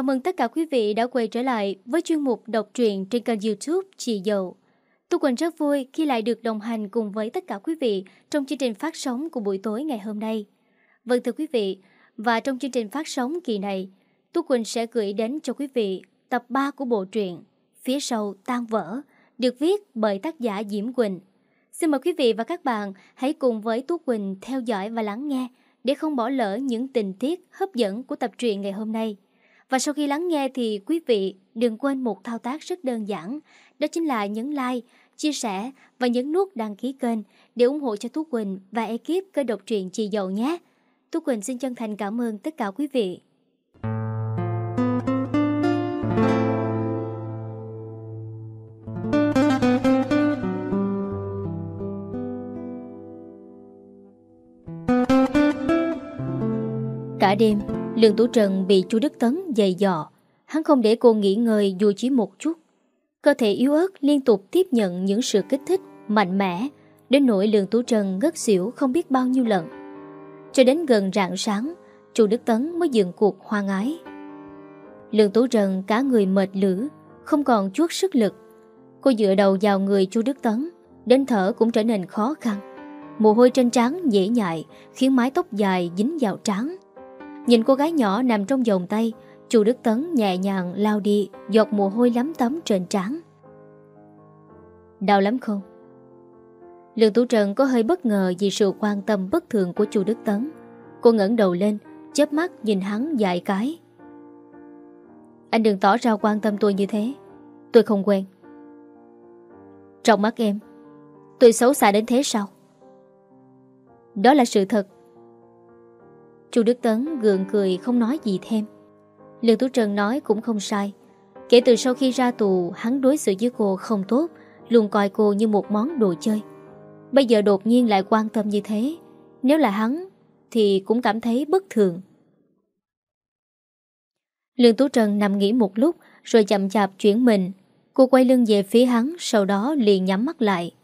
chào mừng tất cả quý vị đã quay trở lại với chuyên mục đọc truyện trên kênh youtube Chị Dậu. Tu Quỳnh rất vui khi lại được đồng hành cùng với tất cả quý vị trong chương trình phát sóng của buổi tối ngày hôm nay. Vâng thưa quý vị, và trong chương trình phát sóng kỳ này, Tu Quỳnh sẽ gửi đến cho quý vị tập 3 của bộ truyện Phía sau tan vỡ, được viết bởi tác giả Diễm Quỳnh. Xin mời quý vị và các bạn hãy cùng với Tú Quỳnh theo dõi và lắng nghe để không bỏ lỡ những tình tiết hấp dẫn của tập truyện ngày hôm nay. Và sau khi lắng nghe thì quý vị đừng quên một thao tác rất đơn giản, đó chính là nhấn like, chia sẻ và nhấn nút đăng ký kênh để ủng hộ cho Tú Quỳnh và ekip kênh độc truyện Chị Dậu nhé. Tú Quỳnh xin chân thành cảm ơn tất cả quý vị. Cả đêm, Lương Tú Trần bị chú Đức Tấn dày dò. Hắn không để cô nghỉ ngơi dù chỉ một chút. Cơ thể yếu ớt liên tục tiếp nhận những sự kích thích mạnh mẽ đến nỗi Lương Tú Trần ngất xỉu không biết bao nhiêu lần. Cho đến gần rạng sáng, chú Đức Tấn mới dừng cuộc hoang ái. Lương Tú Trần cả người mệt lử, không còn chút sức lực. Cô dựa đầu vào người chú Đức Tấn, đến thở cũng trở nên khó khăn. Mồ hôi trên trán dễ nhại khiến mái tóc dài dính vào trán. Nhìn cô gái nhỏ nằm trong vòng tay, Chu Đức Tấn nhẹ nhàng lao đi, Giọt mồ hôi lắm tấm trên trán. Đau lắm không? Lương Tú Trần có hơi bất ngờ Vì sự quan tâm bất thường của Chu Đức Tấn. Cô ngẩng đầu lên, chớp mắt nhìn hắn dài cái. Anh đừng tỏ ra quan tâm tôi như thế. Tôi không quen. Trong mắt em, Tôi xấu xa đến thế sao? Đó là sự thật. Chu Đức Tấn gượng cười không nói gì thêm. Lương Tú Trần nói cũng không sai. Kể từ sau khi ra tù, Hắn đối xử với cô không tốt, Luôn coi cô như một món đồ chơi. Bây giờ đột nhiên lại quan tâm như thế, Nếu là hắn Thì cũng cảm thấy bất thường. Lương Tú Trần nằm nghỉ một lúc Rồi chậm chạp chuyển mình. Cô quay lưng về phía hắn, Sau đó liền nhắm mắt lại.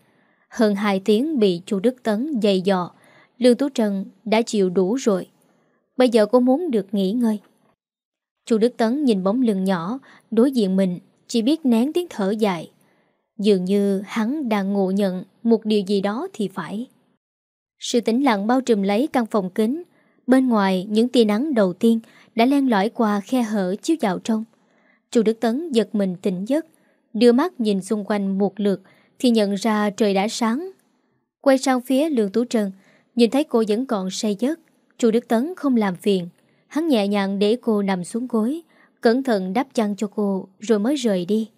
Hơn 2 tiếng bị chu Đức Tấn dày dò Lương Tú Trần đã chịu đủ rồi. Bây giờ cô muốn được nghỉ ngơi. Chu Đức Tấn nhìn bóng lưng nhỏ, Đối diện mình, Chỉ biết nén tiếng thở dài. Dường như hắn đang ngộ nhận Một điều gì đó thì phải. Sự tĩnh lặng bao trùm lấy căn phòng kính. Bên ngoài, những tia nắng đầu tiên Đã len lỏi qua khe hở chiếu vào trong. Chu Đức Tấn giật mình tỉnh giấc, Đưa mắt nhìn xung quanh một lượt Thì nhận ra trời đã sáng. Quay sang phía Lương Tú Trân, Nhìn thấy cô vẫn còn say giấc. Chu Đức Tấn không làm phiền. Hắn nhẹ nhàng để cô nằm xuống gối, Cẩn thận đắp chăn cho cô, Rồi mới rời đi.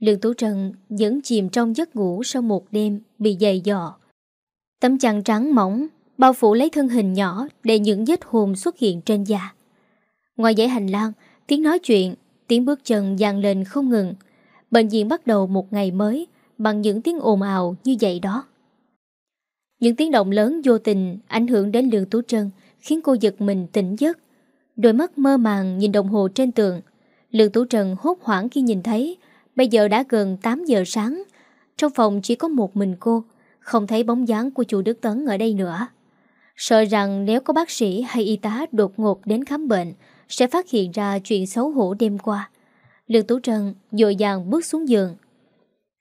Lương Tú Trần vẫn chìm trong giấc ngủ Sau một đêm bị dày dò. Tấm chăn trắng mỏng Bao phủ lấy thân hình nhỏ Để những vết hồn xuất hiện trên da. Ngoài dãy hành lang, Tiếng nói chuyện, Tiếng bước chân dàn lên không ngừng. Bệnh viện bắt đầu một ngày mới Bằng những tiếng ồn ào như vậy đó những tiếng động lớn vô tình ảnh hưởng đến Lương Tú Trân khiến cô giật mình tỉnh giấc. Đôi mắt mơ màng nhìn đồng hồ trên tường. Lương Tú Trân hốt hoảng khi nhìn thấy bây giờ đã gần 8 giờ sáng. Trong phòng chỉ có một mình cô, không thấy bóng dáng của chủ Đức Tấn ở đây nữa. Sợ rằng nếu có bác sĩ hay y tá đột ngột đến khám bệnh sẽ phát hiện ra chuyện xấu hổ đêm qua. Lương Tú Trân dội dàng bước xuống giường.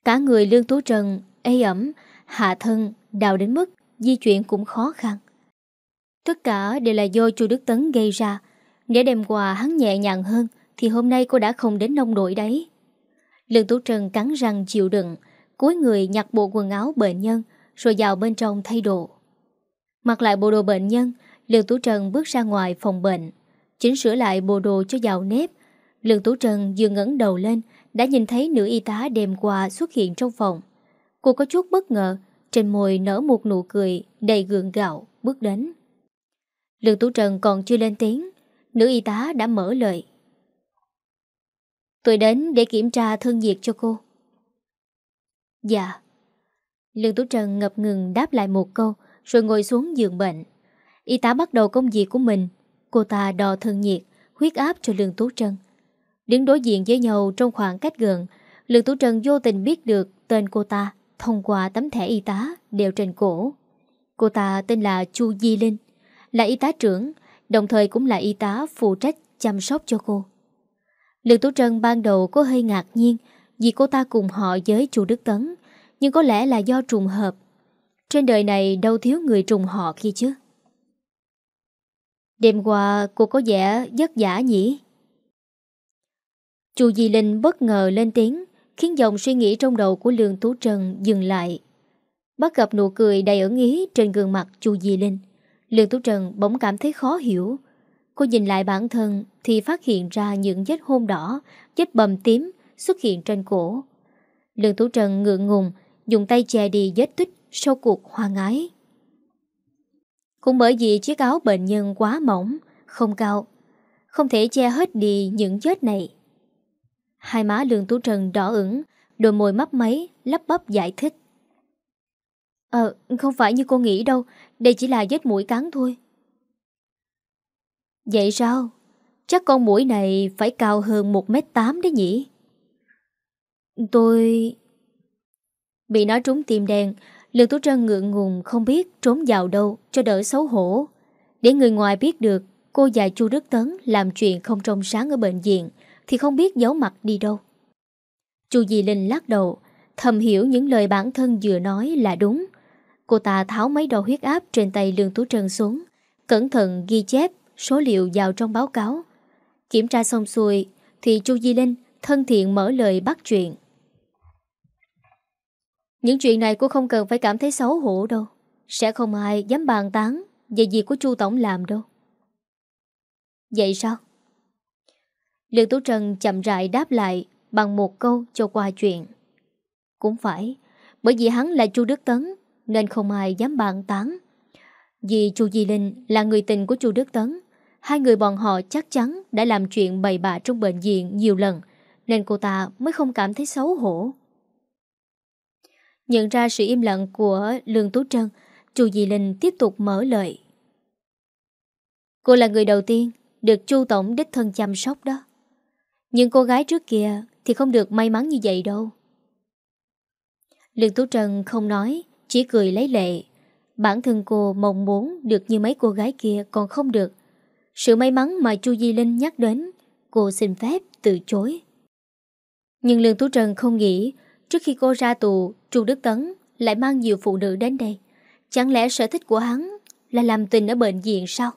Cả người Lương Tú Trân ê ẩm, hạ thân đau đến mức di chuyển cũng khó khăn. Tất cả đều là do chu Đức Tấn gây ra. Nếu đêm qua hắn nhẹ nhàng hơn thì hôm nay cô đã không đến nông nổi đấy. Lương Tú Trần cắn răng chịu đựng, cúi người nhặt bộ quần áo bệnh nhân rồi vào bên trong thay đồ. Mặc lại bộ đồ bệnh nhân, Lương Tú Trần bước ra ngoài phòng bệnh, chỉnh sửa lại bộ đồ cho vào nếp. Lương Tú Trần vừa ngẩng đầu lên đã nhìn thấy nữ y tá đêm qua xuất hiện trong phòng. Cô có chút bất ngờ trên môi nở một nụ cười đầy gượng gạo bước đến. Lương Tú Trần còn chưa lên tiếng, nữ y tá đã mở lời. Tôi đến để kiểm tra thân nhiệt cho cô. Dạ. Lương Tú Trần ngập ngừng đáp lại một câu rồi ngồi xuống giường bệnh. Y tá bắt đầu công việc của mình. Cô ta đo thân nhiệt, huyết áp cho Lương Tú trần Đứng đối diện với nhau trong khoảng cách gần, Lương Tú Trần vô tình biết được tên cô ta thông qua tấm thẻ y tá đều trên cổ. Cô ta tên là Chu Di Linh, là y tá trưởng, đồng thời cũng là y tá phụ trách chăm sóc cho cô. Lương Tú Trân ban đầu có hơi ngạc nhiên vì cô ta cùng họ với chu Đức Tấn, nhưng có lẽ là do trùng hợp. Trên đời này đâu thiếu người trùng họ kia chứ. Đêm qua cô có vẻ vất giả nhỉ? Chu Di Linh bất ngờ lên tiếng, khiến dòng suy nghĩ trong đầu của Lương Tú Trân dừng lại. Bắt gặp nụ cười đầy ẩn ý trên gương mặt Chu Di Linh. Lương Tú Trân bỗng cảm thấy khó hiểu. Cô nhìn lại bản thân thì phát hiện ra những vết hôn đỏ, vết bầm tím xuất hiện trên cổ. Lương Tú Trân ngượng ngùng, dùng tay che đi vết tích sau cuộc hoa ái. Cũng bởi vì chiếc áo bệnh nhân quá mỏng, không cao, không thể che hết đi những vết này. Hai má Lương Tú Trần đỏ ửng, đôi môi mấp máy, lắp bắp giải thích. Ờ, không phải như cô nghĩ đâu, đây chỉ là vết mũi cắn thôi. Vậy sao? Chắc con mũi này phải cao hơn 1m8 đấy nhỉ? Tôi... Bị nó trúng tim đen, Lương Tú Trân ngượng ngùng không biết trốn vào đâu cho đỡ xấu hổ. Để người ngoài biết được cô và Chu Đức Tấn làm chuyện không trong sáng ở bệnh viện thì không biết giấu mặt đi đâu. Chu Di Linh lắc đầu, thầm hiểu những lời bản thân vừa nói là đúng. Cô ta tháo mấy đo huyết áp trên tay Lương Tú Trân xuống, cẩn thận ghi chép số liệu vào trong báo cáo. Kiểm tra xong xuôi thì Chu Di Linh thân thiện mở lời bắt chuyện. Những chuyện này cô không cần phải cảm thấy xấu hổ đâu. Sẽ không ai dám bàn tán về việc của Chu Tổng làm đâu. Vậy sao? Lương Tú Trân chậm rãi đáp lại bằng một câu cho qua chuyện. Cũng phải, bởi vì hắn là Chu Đức Tấn nên không ai dám bàn tán. Vì Chu Di Linh là người tình của Chu Đức Tấn, hai người bọn họ chắc chắn đã làm chuyện bày bạ trong bệnh viện nhiều lần nên cô ta mới không cảm thấy xấu hổ. Nhận ra sự im lặng của Lương Tú Trân, Chu Di Linh tiếp tục mở lời. Cô là người đầu tiên được Chu Tổng đích thân chăm sóc đó. Nhưng cô gái trước kia thì không được may mắn như vậy đâu. Lương Tú Trân không nói, chỉ cười lấy lệ. Bản thân cô mong muốn được như mấy cô gái kia còn không được. Sự may mắn mà Chu Di Linh nhắc đến, cô xin phép từ chối. Nhưng Lương Tú Trân không nghĩ trước khi cô ra tù, Chu Đức Tấn lại mang nhiều phụ nữ đến đây. Chẳng lẽ sở thích của hắn là làm tình ở bệnh viện sao?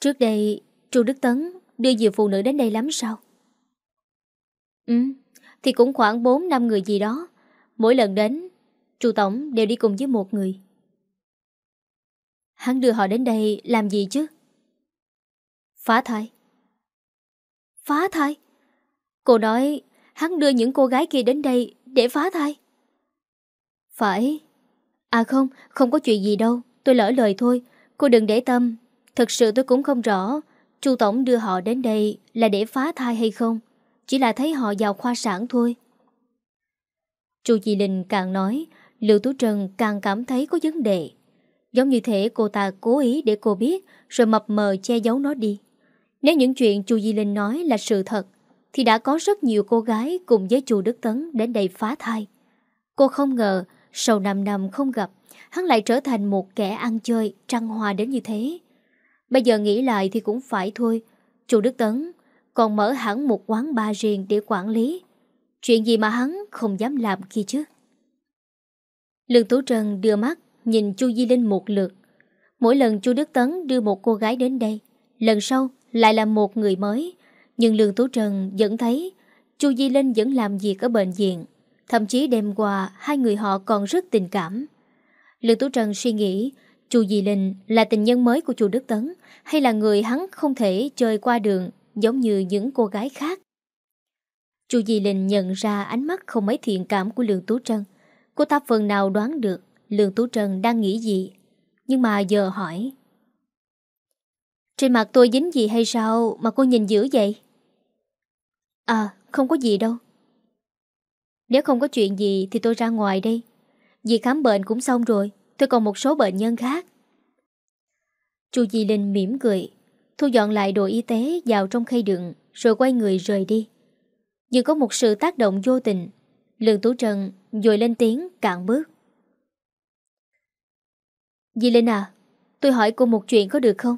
Trước đây, Chu Đức Tấn đưa nhiều phụ nữ đến đây lắm sao? Ừ, thì cũng khoảng 4 năm người gì đó. Mỗi lần đến, Chu Tổng đều đi cùng với một người. Hắn đưa họ đến đây làm gì chứ? Phá thai. Phá thai? Cô nói hắn đưa những cô gái kia đến đây để phá thai. Phải. À không, không có chuyện gì đâu. Tôi lỡ lời thôi. Cô đừng để tâm. Thật sự tôi cũng không rõ Chu Tổng đưa họ đến đây là để phá thai hay không? Chỉ là thấy họ vào khoa sản thôi. Chu Di Linh càng nói, Lưu Tú Trân càng cảm thấy có vấn đề. Giống như thể cô ta cố ý để cô biết rồi mập mờ che giấu nó đi. Nếu những chuyện Chu Di Linh nói là sự thật, thì đã có rất nhiều cô gái cùng với chu Đức Tấn đến đây phá thai. Cô không ngờ, sau 5 năm không gặp, hắn lại trở thành một kẻ ăn chơi, trăng hoa đến như thế. Bây giờ nghĩ lại thì cũng phải thôi. Chu Đức Tấn còn mở hẳn một quán bar riêng để quản lý. Chuyện gì mà hắn không dám làm kia chứ? Lương Tú Trân đưa mắt nhìn Chu Di Linh một lượt. Mỗi lần Chu Đức Tấn đưa một cô gái đến đây, lần sau lại là một người mới. Nhưng Lương Tú Trân vẫn thấy Chu Di Linh vẫn làm việc ở bệnh viện. Thậm chí đêm qua hai người họ còn rất tình cảm. Lương Tú Trân suy nghĩ Chu Di Linh là tình nhân mới của chu Đức Tấn hay là người hắn không thể chơi qua đường giống như những cô gái khác. Chu Di Linh nhận ra ánh mắt không mấy thiện cảm của Lương Tú Trân. Cô ta phần nào đoán được Lương Tú Trân đang nghĩ gì. Nhưng mà giờ hỏi. Trên mặt tôi dính gì hay sao mà cô nhìn dữ vậy? À, không có gì đâu. Nếu không có chuyện gì thì tôi ra ngoài đây. Vì khám bệnh cũng xong rồi. Tôi còn một số bệnh nhân khác Chu Di Linh mỉm cười Thu dọn lại đồ y tế vào trong khay đựng Rồi quay người rời đi Nhưng có một sự tác động vô tình Lương Tú Trần dội lên tiếng cạn bước Di Linh à Tôi hỏi cô một chuyện có được không?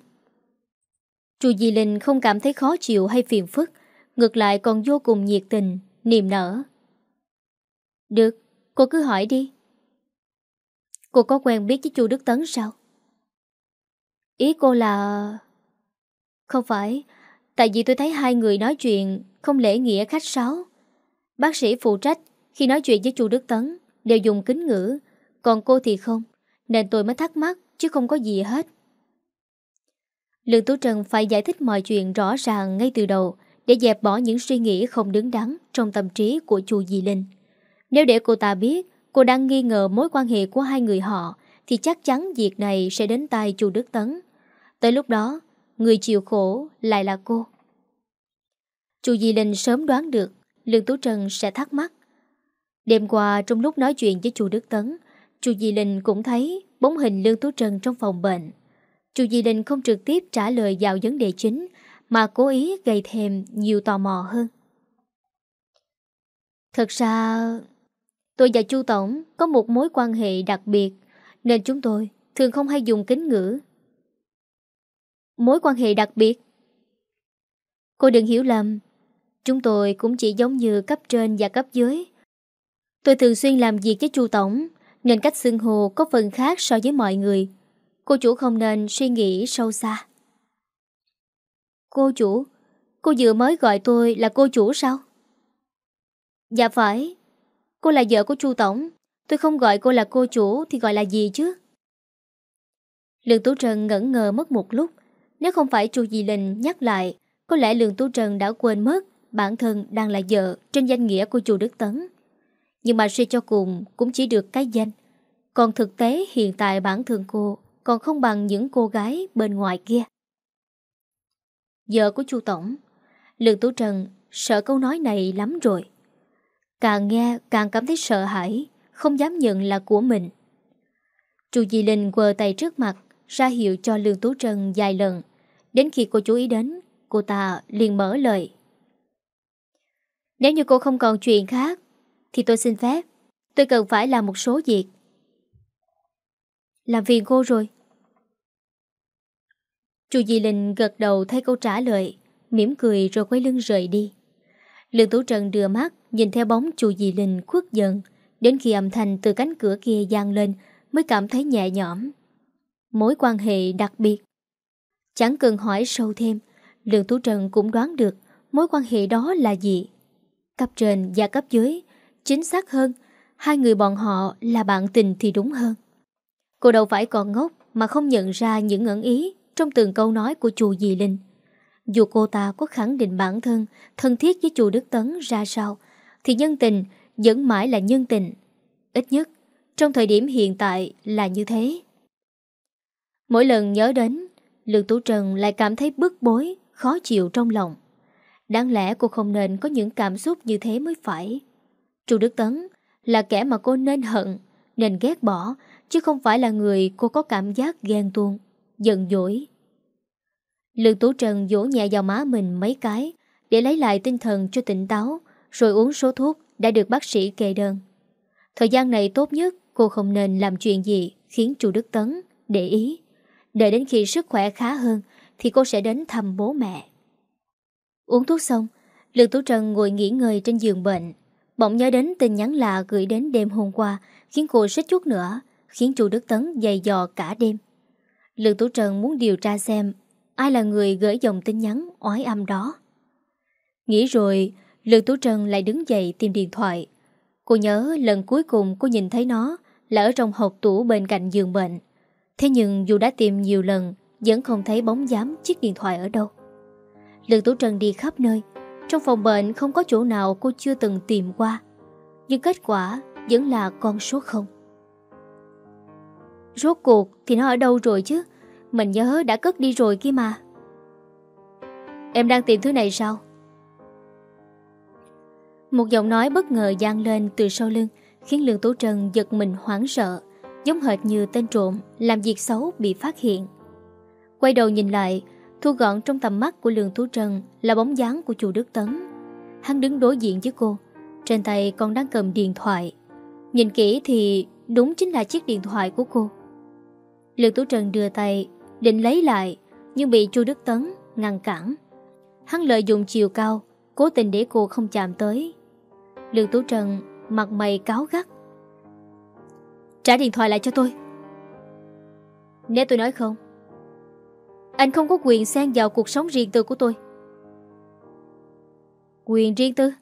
Chu Di Linh không cảm thấy khó chịu hay phiền phức, ngược lại còn vô cùng nhiệt tình, niềm nở. Được, cô cứ hỏi đi. Cô có quen biết với chu Đức Tấn sao? Ý cô là... Không phải, tại vì tôi thấy hai người nói chuyện không lễ nghĩa khách sáo. Bác sĩ phụ trách khi nói chuyện với chu Đức Tấn đều dùng kính ngữ, còn cô thì không, nên tôi mới thắc mắc chứ không có gì hết. Lương Tú Trần phải giải thích mọi chuyện rõ ràng ngay từ đầu để dẹp bỏ những suy nghĩ không đứng đắn trong tâm trí của chu Di Linh. Nếu để cô ta biết cô đang nghi ngờ mối quan hệ của hai người họ thì chắc chắn việc này sẽ đến tay chu Đức Tấn. Tới lúc đó, người chịu khổ lại là cô. Chu Di Linh sớm đoán được Lương Tú Trần sẽ thắc mắc. Đêm qua trong lúc nói chuyện với chu Đức Tấn, chu Di Linh cũng thấy bóng hình Lương Tú Trần trong phòng bệnh. Chu Di Linh không trực tiếp trả lời vào vấn đề chính mà cố ý gây thêm nhiều tò mò hơn. Thật ra, tôi và Chu Tổng có một mối quan hệ đặc biệt nên chúng tôi thường không hay dùng kính ngữ. Mối quan hệ đặc biệt? Cô đừng hiểu lầm, chúng tôi cũng chỉ giống như cấp trên và cấp dưới. Tôi thường xuyên làm việc với Chu Tổng nên cách xưng hồ có phần khác so với mọi người. Cô chủ không nên suy nghĩ sâu xa. Cô chủ? Cô vừa mới gọi tôi là cô chủ sao? Dạ phải. Cô là vợ của Chu Tổng. Tôi không gọi cô là cô chủ thì gọi là gì chứ? Lương Tú Trần ngẩn ngờ mất một lúc. Nếu không phải Chu Di Linh nhắc lại, có lẽ Lương Tú Trần đã quên mất bản thân đang là vợ trên danh nghĩa của Chu Đức Tấn. Nhưng mà suy cho cùng cũng chỉ được cái danh. Còn thực tế hiện tại bản thân cô còn không bằng những cô gái bên ngoài kia. Vợ của chu Tổng, Lương Tú Trần sợ câu nói này lắm rồi. Càng nghe càng cảm thấy sợ hãi, không dám nhận là của mình. Chu Di Linh quờ tay trước mặt, ra hiệu cho Lương Tú Trân vài lần. Đến khi cô chú ý đến, cô ta liền mở lời. Nếu như cô không còn chuyện khác, thì tôi xin phép. Tôi cần phải làm một số việc. Làm phiền cô rồi. Chu Di Linh gật đầu thay câu trả lời, mỉm cười rồi quay lưng rời đi. Lương Tú Trần đưa mắt, nhìn theo bóng Chu Dì Linh khuất dần, đến khi âm thanh từ cánh cửa kia gian lên mới cảm thấy nhẹ nhõm. Mối quan hệ đặc biệt. Chẳng cần hỏi sâu thêm, Lương Tú Trần cũng đoán được mối quan hệ đó là gì. Cấp trên và cấp dưới, chính xác hơn, hai người bọn họ là bạn tình thì đúng hơn. Cô đâu phải còn ngốc mà không nhận ra những ẩn ý trong từng câu nói của chùa Dì Linh. Dù cô ta có khẳng định bản thân thân thiết với chùa Đức Tấn ra sao, thì nhân tình vẫn mãi là nhân tình. Ít nhất, trong thời điểm hiện tại là như thế. Mỗi lần nhớ đến, Lương Tú Trần lại cảm thấy bức bối, khó chịu trong lòng. Đáng lẽ cô không nên có những cảm xúc như thế mới phải. Chu Đức Tấn là kẻ mà cô nên hận, nên ghét bỏ, chứ không phải là người cô có cảm giác ghen tuông giận dỗi. Lương Tú Trần vỗ nhẹ vào má mình mấy cái để lấy lại tinh thần cho tỉnh táo rồi uống số thuốc đã được bác sĩ kê đơn. Thời gian này tốt nhất cô không nên làm chuyện gì khiến chu Đức Tấn để ý. Đợi đến khi sức khỏe khá hơn thì cô sẽ đến thăm bố mẹ. Uống thuốc xong, Lương Tú Trần ngồi nghỉ ngơi trên giường bệnh. Bỗng nhớ đến tin nhắn lạ gửi đến đêm hôm qua khiến cô xích chút nữa, khiến chu Đức Tấn dày dò cả đêm. Lương Tú Trần muốn điều tra xem ai là người gửi dòng tin nhắn oái âm đó. Nghĩ rồi, Lương Tú Trân lại đứng dậy tìm điện thoại. Cô nhớ lần cuối cùng cô nhìn thấy nó là ở trong hộp tủ bên cạnh giường bệnh. Thế nhưng dù đã tìm nhiều lần, vẫn không thấy bóng dám chiếc điện thoại ở đâu. Lương Tú Trân đi khắp nơi, trong phòng bệnh không có chỗ nào cô chưa từng tìm qua. Nhưng kết quả vẫn là con số không. Rốt cuộc thì nó ở đâu rồi chứ mình nhớ đã cất đi rồi kia mà. Em đang tìm thứ này sao? Một giọng nói bất ngờ gian lên từ sau lưng, Khiến Lương Tố Trần giật mình hoảng sợ, Giống hệt như tên trộm, Làm việc xấu bị phát hiện. Quay đầu nhìn lại, Thu gọn trong tầm mắt của Lương Tú Trần Là bóng dáng của chủ Đức Tấn. Hắn đứng đối diện với cô, Trên tay còn đang cầm điện thoại. Nhìn kỹ thì đúng chính là chiếc điện thoại của cô. Lương Tú Trần đưa tay Định lấy lại Nhưng bị chu Đức Tấn ngăn cản. Hắn lợi dụng chiều cao, cố tình để cô không chạm tới. Lương Tú Trần mặt mày cáo gắt. Trả điện thoại lại cho tôi. Nếu tôi nói không, anh không có quyền xen vào cuộc sống riêng tư của tôi. Quyền riêng tư?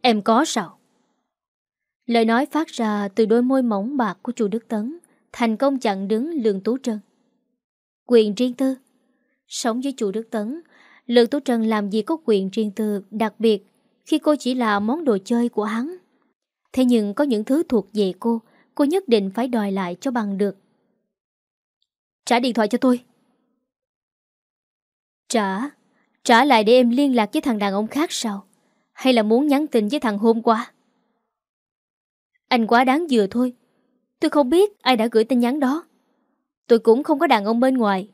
Em có sao? Lời nói phát ra từ đôi môi mỏng bạc của chu Đức Tấn thành công chặn đứng Lương Tú Trân. Quyền riêng tư? Sống với chu Đức Tấn, Lương Tú Trân làm gì có quyền riêng tư đặc biệt khi cô chỉ là món đồ chơi của hắn. Thế nhưng có những thứ thuộc về cô, cô nhất định phải đòi lại cho bằng được. Trả điện thoại cho tôi. Trả? Trả lại để em liên lạc với thằng đàn ông khác sao? Hay là muốn nhắn tin với thằng hôm qua? Anh quá đáng vừa thôi. Tôi không biết ai đã gửi tin nhắn đó. Tôi cũng không có đàn ông bên ngoài.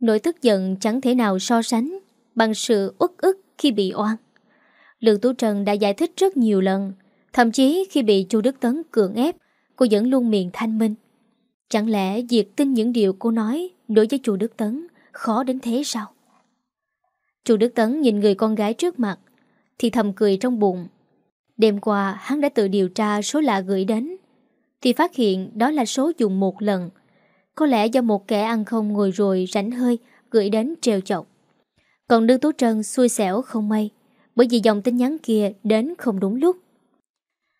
Nỗi tức giận chẳng thể nào so sánh bằng sự uất ức khi bị oan. Lương Tú Trần đã giải thích rất nhiều lần, thậm chí khi bị Chu Đức Tấn cưỡng ép, cô vẫn luôn miệng thanh minh. Chẳng lẽ việc tin những điều cô nói đối với Chu Đức Tấn khó đến thế sao? Chu Đức Tấn nhìn người con gái trước mặt, thì thầm cười trong bụng. Đêm qua hắn đã tự điều tra số lạ gửi đến, thì phát hiện đó là số dùng một lần. Có lẽ do một kẻ ăn không ngồi rồi rảnh hơi gửi đến treo chọc. Còn Đương Tú Trân xui xẻo không may, bởi vì dòng tin nhắn kia đến không đúng lúc.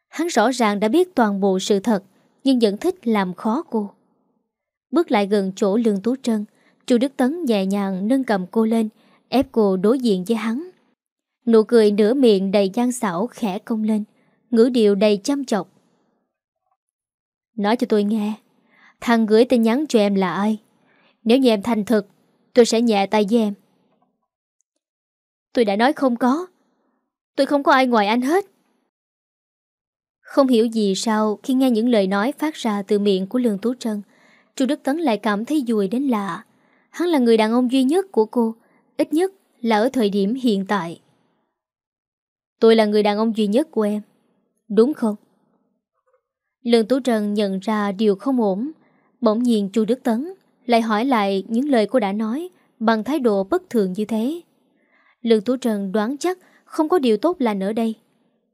Hắn rõ ràng đã biết toàn bộ sự thật, nhưng vẫn thích làm khó cô. Bước lại gần chỗ Lương Tú Trân, Chu Đức Tấn nhẹ nhàng nâng cầm cô lên, ép cô đối diện với hắn. Nụ cười nửa miệng đầy gian xảo khẽ công lên, ngữ điệu đầy chăm chọc. Nói cho tôi nghe, thằng gửi tin nhắn cho em là ai? Nếu như em thành thực, tôi sẽ nhẹ tay với em. Tôi đã nói không có. Tôi không có ai ngoài anh hết. Không hiểu gì sao khi nghe những lời nói phát ra từ miệng của Lương Tú Trân, Chu Đức Tấn lại cảm thấy vui đến lạ. Hắn là người đàn ông duy nhất của cô, ít nhất là ở thời điểm hiện tại. Tôi là người đàn ông duy nhất của em, đúng không? Lương Tú Trân nhận ra điều không ổn, bỗng nhiên Chu Đức Tấn lại hỏi lại những lời cô đã nói bằng thái độ bất thường như thế. Lương Tú Trân đoán chắc không có điều tốt lành ở đây.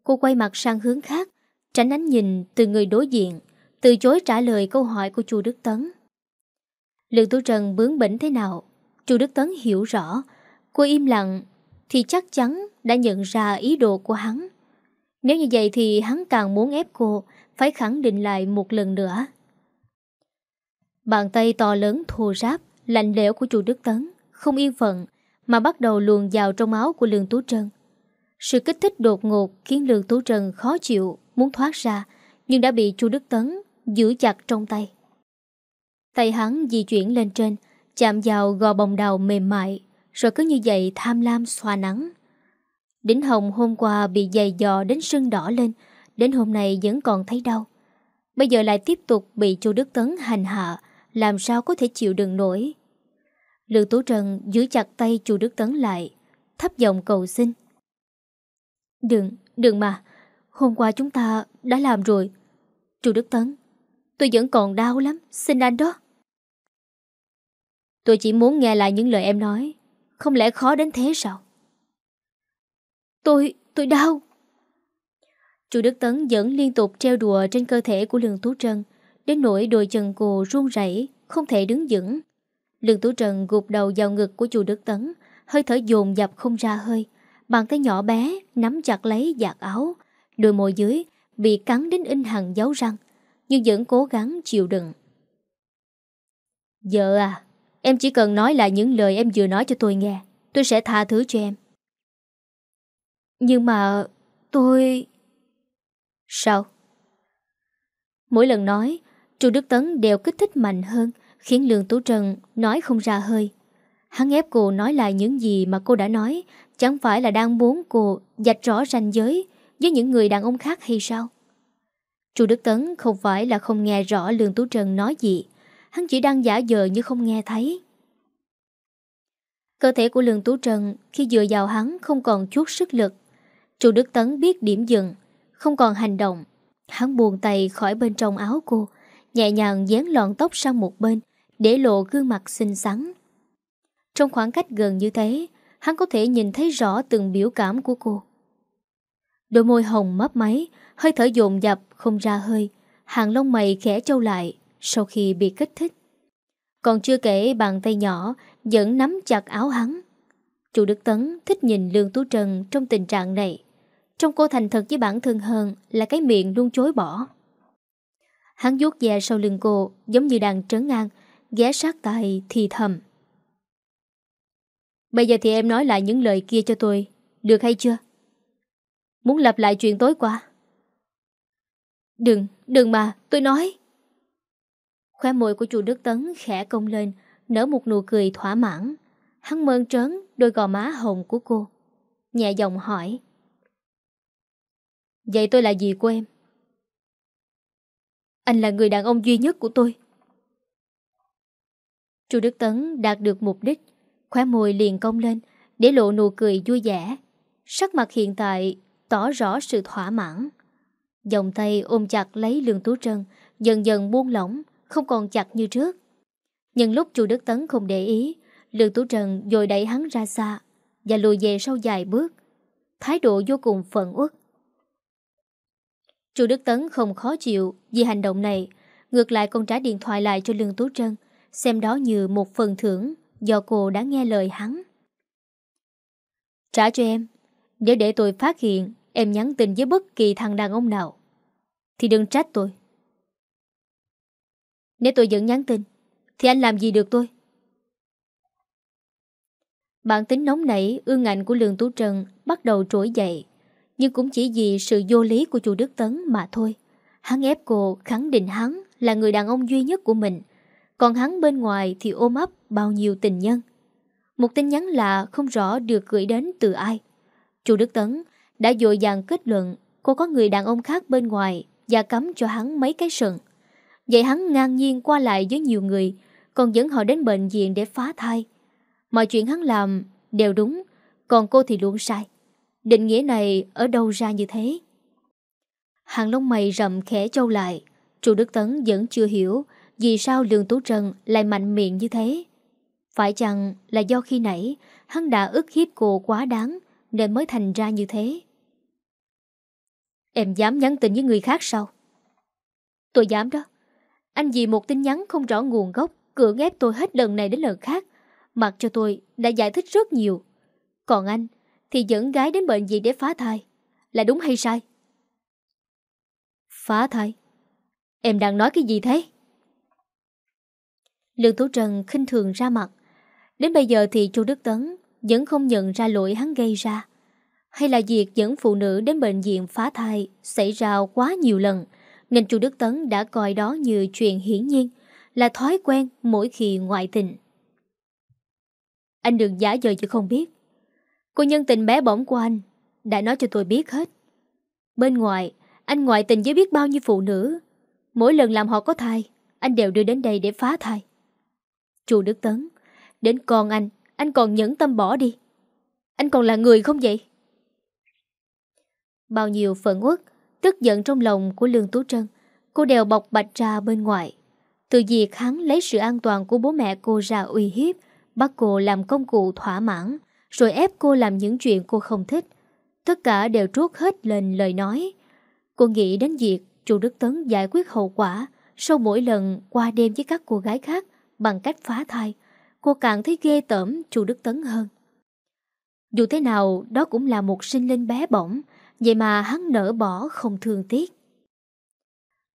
Cô quay mặt sang hướng khác, tránh ánh nhìn từ người đối diện, từ chối trả lời câu hỏi của chu Đức Tấn. Lương Tú Trần bướng bỉnh thế nào, chu Đức Tấn hiểu rõ. Cô im lặng thì chắc chắn đã nhận ra ý đồ của hắn. Nếu như vậy thì hắn càng muốn ép cô phải khẳng định lại một lần nữa. Bàn tay to lớn thô ráp, lạnh lẽo của chu Đức Tấn, không yên phận, mà bắt đầu luồn vào trong áo của Lương Tú Trân. Sự kích thích đột ngột khiến Lương Tú Trân khó chịu, muốn thoát ra, nhưng đã bị chu Đức Tấn giữ chặt trong tay. Tay hắn di chuyển lên trên, chạm vào gò bồng đầu mềm mại, rồi cứ như vậy tham lam xoa nắng. Đỉnh hồng hôm qua bị dày dò đến sưng đỏ lên, đến hôm nay vẫn còn thấy đau. Bây giờ lại tiếp tục bị chu Đức Tấn hành hạ, làm sao có thể chịu đựng nổi. Lương Tú Trần giữ chặt tay chu Đức Tấn lại, thấp giọng cầu xin. Đừng, đừng mà, hôm qua chúng ta đã làm rồi. chu Đức Tấn, tôi vẫn còn đau lắm, xin anh đó. Tôi chỉ muốn nghe lại những lời em nói, không lẽ khó đến thế sao? Tôi, tôi đau. Chu Đức Tấn vẫn liên tục treo đùa trên cơ thể của Lương Tú Trân, đến nỗi đôi chân cô run rẩy không thể đứng vững. Lương Tú Trần gục đầu vào ngực của chu Đức Tấn, hơi thở dồn dập không ra hơi. Bàn tay nhỏ bé nắm chặt lấy giặt áo, đôi môi dưới bị cắn đến in hằn dấu răng, nhưng vẫn cố gắng chịu đựng. Vợ à, em chỉ cần nói lại những lời em vừa nói cho tôi nghe, tôi sẽ tha thứ cho em. Nhưng mà tôi... Sao? Mỗi lần nói, Chu Đức Tấn đều kích thích mạnh hơn, khiến Lương Tú Trần nói không ra hơi. Hắn ép cô nói lại những gì mà cô đã nói, chẳng phải là đang muốn cô dạch rõ ranh giới với những người đàn ông khác hay sao? Chu Đức Tấn không phải là không nghe rõ Lương Tú Trần nói gì, hắn chỉ đang giả vờ như không nghe thấy. Cơ thể của Lương Tú Trần khi dựa vào hắn không còn chút sức lực. Chu Đức Tấn biết điểm dừng, không còn hành động. Hắn buồn tay khỏi bên trong áo cô, nhẹ nhàng dán lọn tóc sang một bên, để lộ gương mặt xinh xắn. Trong khoảng cách gần như thế, hắn có thể nhìn thấy rõ từng biểu cảm của cô. Đôi môi hồng mấp máy, hơi thở dồn dập, không ra hơi. Hàng lông mày khẽ trâu lại sau khi bị kích thích. Còn chưa kể bàn tay nhỏ vẫn nắm chặt áo hắn. Chủ Đức Tấn thích nhìn Lương Tú Trần trong tình trạng này. Trong cô thành thật với bản thân hơn là cái miệng luôn chối bỏ. Hắn vuốt về sau lưng cô giống như đang trấn an, ghé sát tay thì thầm. Bây giờ thì em nói lại những lời kia cho tôi, được hay chưa? Muốn lặp lại chuyện tối qua? Đừng, đừng mà, tôi nói. Khóe môi của chủ Đức Tấn khẽ cong lên, nở một nụ cười thỏa mãn. Hắn mơn trớn đôi gò má hồng của cô. Nhẹ giọng hỏi. Vậy tôi là gì của em? Anh là người đàn ông duy nhất của tôi. Chu Đức Tấn đạt được mục đích, khóe môi liền cong lên, để lộ nụ cười vui vẻ. Sắc mặt hiện tại tỏ rõ sự thỏa mãn. Dòng tay ôm chặt lấy lương tú trân, dần dần buông lỏng, không còn chặt như trước. Nhưng lúc chu Đức Tấn không để ý, lương tú trân rồi đẩy hắn ra xa và lùi về sau dài bước. Thái độ vô cùng phận uất. Chu Đức Tấn không khó chịu vì hành động này, ngược lại còn trả điện thoại lại cho Lương Tú Trân, xem đó như một phần thưởng do cô đã nghe lời hắn. Trả cho em, nếu để tôi phát hiện em nhắn tin với bất kỳ thằng đàn ông nào, thì đừng trách tôi. Nếu tôi vẫn nhắn tin, thì anh làm gì được tôi? Bản tính nóng nảy, ương ngạnh của Lương Tú Trân bắt đầu trỗi dậy. Nhưng cũng chỉ vì sự vô lý của chu Đức Tấn mà thôi. Hắn ép cô khẳng định hắn là người đàn ông duy nhất của mình. Còn hắn bên ngoài thì ôm ấp bao nhiêu tình nhân. Một tin nhắn lạ không rõ được gửi đến từ ai. chu Đức Tấn đã dội dàng kết luận cô có người đàn ông khác bên ngoài và cấm cho hắn mấy cái sừng. Vậy hắn ngang nhiên qua lại với nhiều người, còn dẫn họ đến bệnh viện để phá thai. Mọi chuyện hắn làm đều đúng, còn cô thì luôn sai. Định nghĩa này ở đâu ra như thế? Hàng lông mày rậm khẽ trâu lại. Chu Đức Tấn vẫn chưa hiểu vì sao Lương Tú Trần lại mạnh miệng như thế. Phải chăng là do khi nãy hắn đã ức hiếp cô quá đáng nên mới thành ra như thế? Em dám nhắn tin với người khác sao? Tôi dám đó. Anh vì một tin nhắn không rõ nguồn gốc, cưỡng ép tôi hết lần này đến lần khác. Mặc cho tôi đã giải thích rất nhiều. Còn anh thì dẫn gái đến bệnh viện để phá thai. Là đúng hay sai? Phá thai? Em đang nói cái gì thế? Lương Tú Trần khinh thường ra mặt. Đến bây giờ thì chu Đức Tấn vẫn không nhận ra lỗi hắn gây ra. Hay là việc dẫn phụ nữ đến bệnh viện phá thai xảy ra quá nhiều lần, nên chu Đức Tấn đã coi đó như chuyện hiển nhiên, là thói quen mỗi khi ngoại tình. Anh đừng giả vờ chứ không biết. Cô nhân tình bé bỏng của anh đã nói cho tôi biết hết. Bên ngoài, anh ngoại tình với biết bao nhiêu phụ nữ. Mỗi lần làm họ có thai, anh đều đưa đến đây để phá thai. Chu Đức Tấn, đến con anh, anh còn nhẫn tâm bỏ đi. Anh còn là người không vậy? Bao nhiêu phận uất, tức giận trong lòng của Lương Tú Trân, cô đều bọc bạch ra bên ngoài. Từ việc hắn lấy sự an toàn của bố mẹ cô ra uy hiếp, bắt cô làm công cụ thỏa mãn, rồi ép cô làm những chuyện cô không thích. Tất cả đều trút hết lên lời nói. Cô nghĩ đến việc chủ Đức Tấn giải quyết hậu quả sau mỗi lần qua đêm với các cô gái khác bằng cách phá thai. Cô càng thấy ghê tởm chủ Đức Tấn hơn. Dù thế nào, đó cũng là một sinh linh bé bỏng, vậy mà hắn nở bỏ không thương tiếc.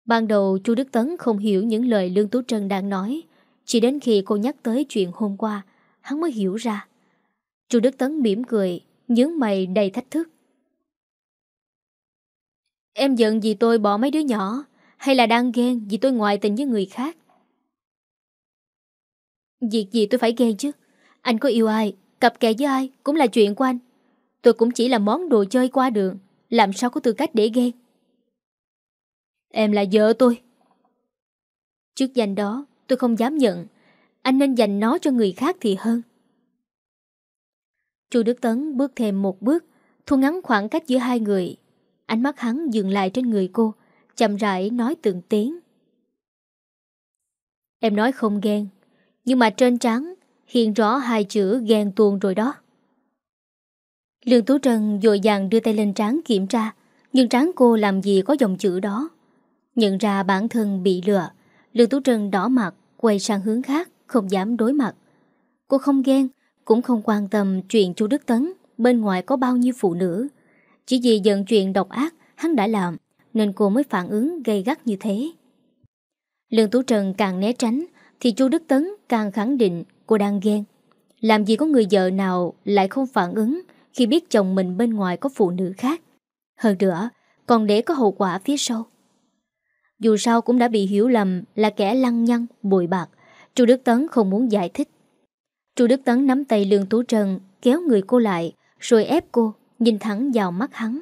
Ban đầu chu Đức Tấn không hiểu những lời Lương Tú Trân đang nói, chỉ đến khi cô nhắc tới chuyện hôm qua, hắn mới hiểu ra. Chu Đức Tấn mỉm cười, nhướng mày đầy thách thức. Em giận vì tôi bỏ mấy đứa nhỏ, hay là đang ghen vì tôi ngoại tình với người khác? Việc gì tôi phải ghen chứ? Anh có yêu ai, cặp kè với ai cũng là chuyện của anh. Tôi cũng chỉ là món đồ chơi qua đường, làm sao có tư cách để ghen? Em là vợ tôi. Trước danh đó, tôi không dám nhận. Anh nên dành nó cho người khác thì hơn. Chu Đức Tấn bước thêm một bước, thu ngắn khoảng cách giữa hai người. Ánh mắt hắn dừng lại trên người cô, chậm rãi nói từng tiếng. Em nói không ghen, nhưng mà trên trán hiện rõ hai chữ ghen tuông rồi đó. Lương Tú Trân dội dàng đưa tay lên trán kiểm tra, nhưng trán cô làm gì có dòng chữ đó. Nhận ra bản thân bị lừa, Lương Tú Trân đỏ mặt, quay sang hướng khác, không dám đối mặt. Cô không ghen, cũng không quan tâm chuyện chú Đức Tấn bên ngoài có bao nhiêu phụ nữ. Chỉ vì giận chuyện độc ác hắn đã làm, nên cô mới phản ứng gây gắt như thế. Lương Tú Trần càng né tránh, thì chu Đức Tấn càng khẳng định cô đang ghen. Làm gì có người vợ nào lại không phản ứng khi biết chồng mình bên ngoài có phụ nữ khác. Hơn nữa, còn để có hậu quả phía sau. Dù sao cũng đã bị hiểu lầm là kẻ lăng nhăng, bụi bạc. Chu Đức Tấn không muốn giải thích. Chu Đức Tấn nắm tay Lương Tú Trần, kéo người cô lại, rồi ép cô, nhìn thẳng vào mắt hắn.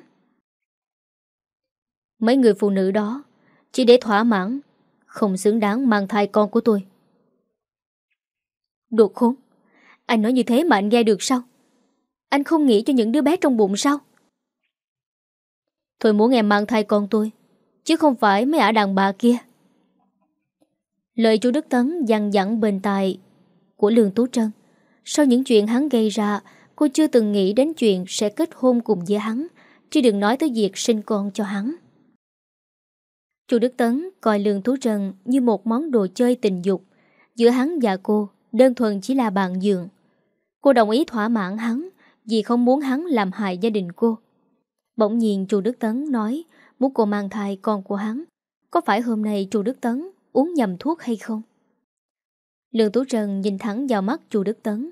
Mấy người phụ nữ đó, chỉ để thỏa mãn, không xứng đáng mang thai con của tôi. Đột khốn, anh nói như thế mà anh nghe được sao? Anh không nghĩ cho những đứa bé trong bụng sao? Tôi muốn em mang thai con tôi Chứ không phải mấy ả đàn bà kia Lời chú Đức Tấn dằn dặn bên tai Của Lương Tú Trân sau những chuyện hắn gây ra, Cô chưa từng nghĩ đến chuyện sẽ kết hôn cùng với hắn Chứ đừng nói tới việc sinh con cho hắn Chú Đức Tấn coi Lương thú trần như một món đồ chơi tình dục Giữa hắn và cô, đơn thuần chỉ là bạn giường Cô đồng ý thỏa mãn hắn Vì không muốn hắn làm hại gia đình cô Bỗng nhiên chú Đức Tấn nói, muốn cô mang thai con của hắn. Có phải hôm nay chú Đức Tấn uống nhầm thuốc hay không? Lương Tú Trần nhìn thẳng vào mắt chú Đức Tấn.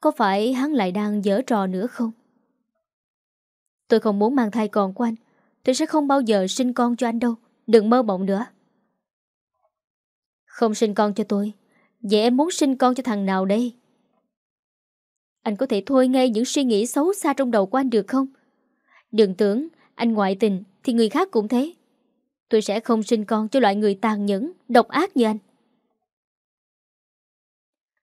Có phải hắn lại đang dở trò nữa không? Tôi không muốn mang thai con của anh. Tôi sẽ không bao giờ sinh con cho anh đâu. Đừng mơ mộng nữa. Không sinh con cho tôi. Vậy em muốn sinh con cho thằng nào đây? Anh có thể thôi ngay những suy nghĩ xấu xa trong đầu của anh được không? Đừng tưởng anh ngoại tình thì người khác cũng thế. Tôi sẽ không sinh con cho loại người tàn nhẫn, độc ác như anh.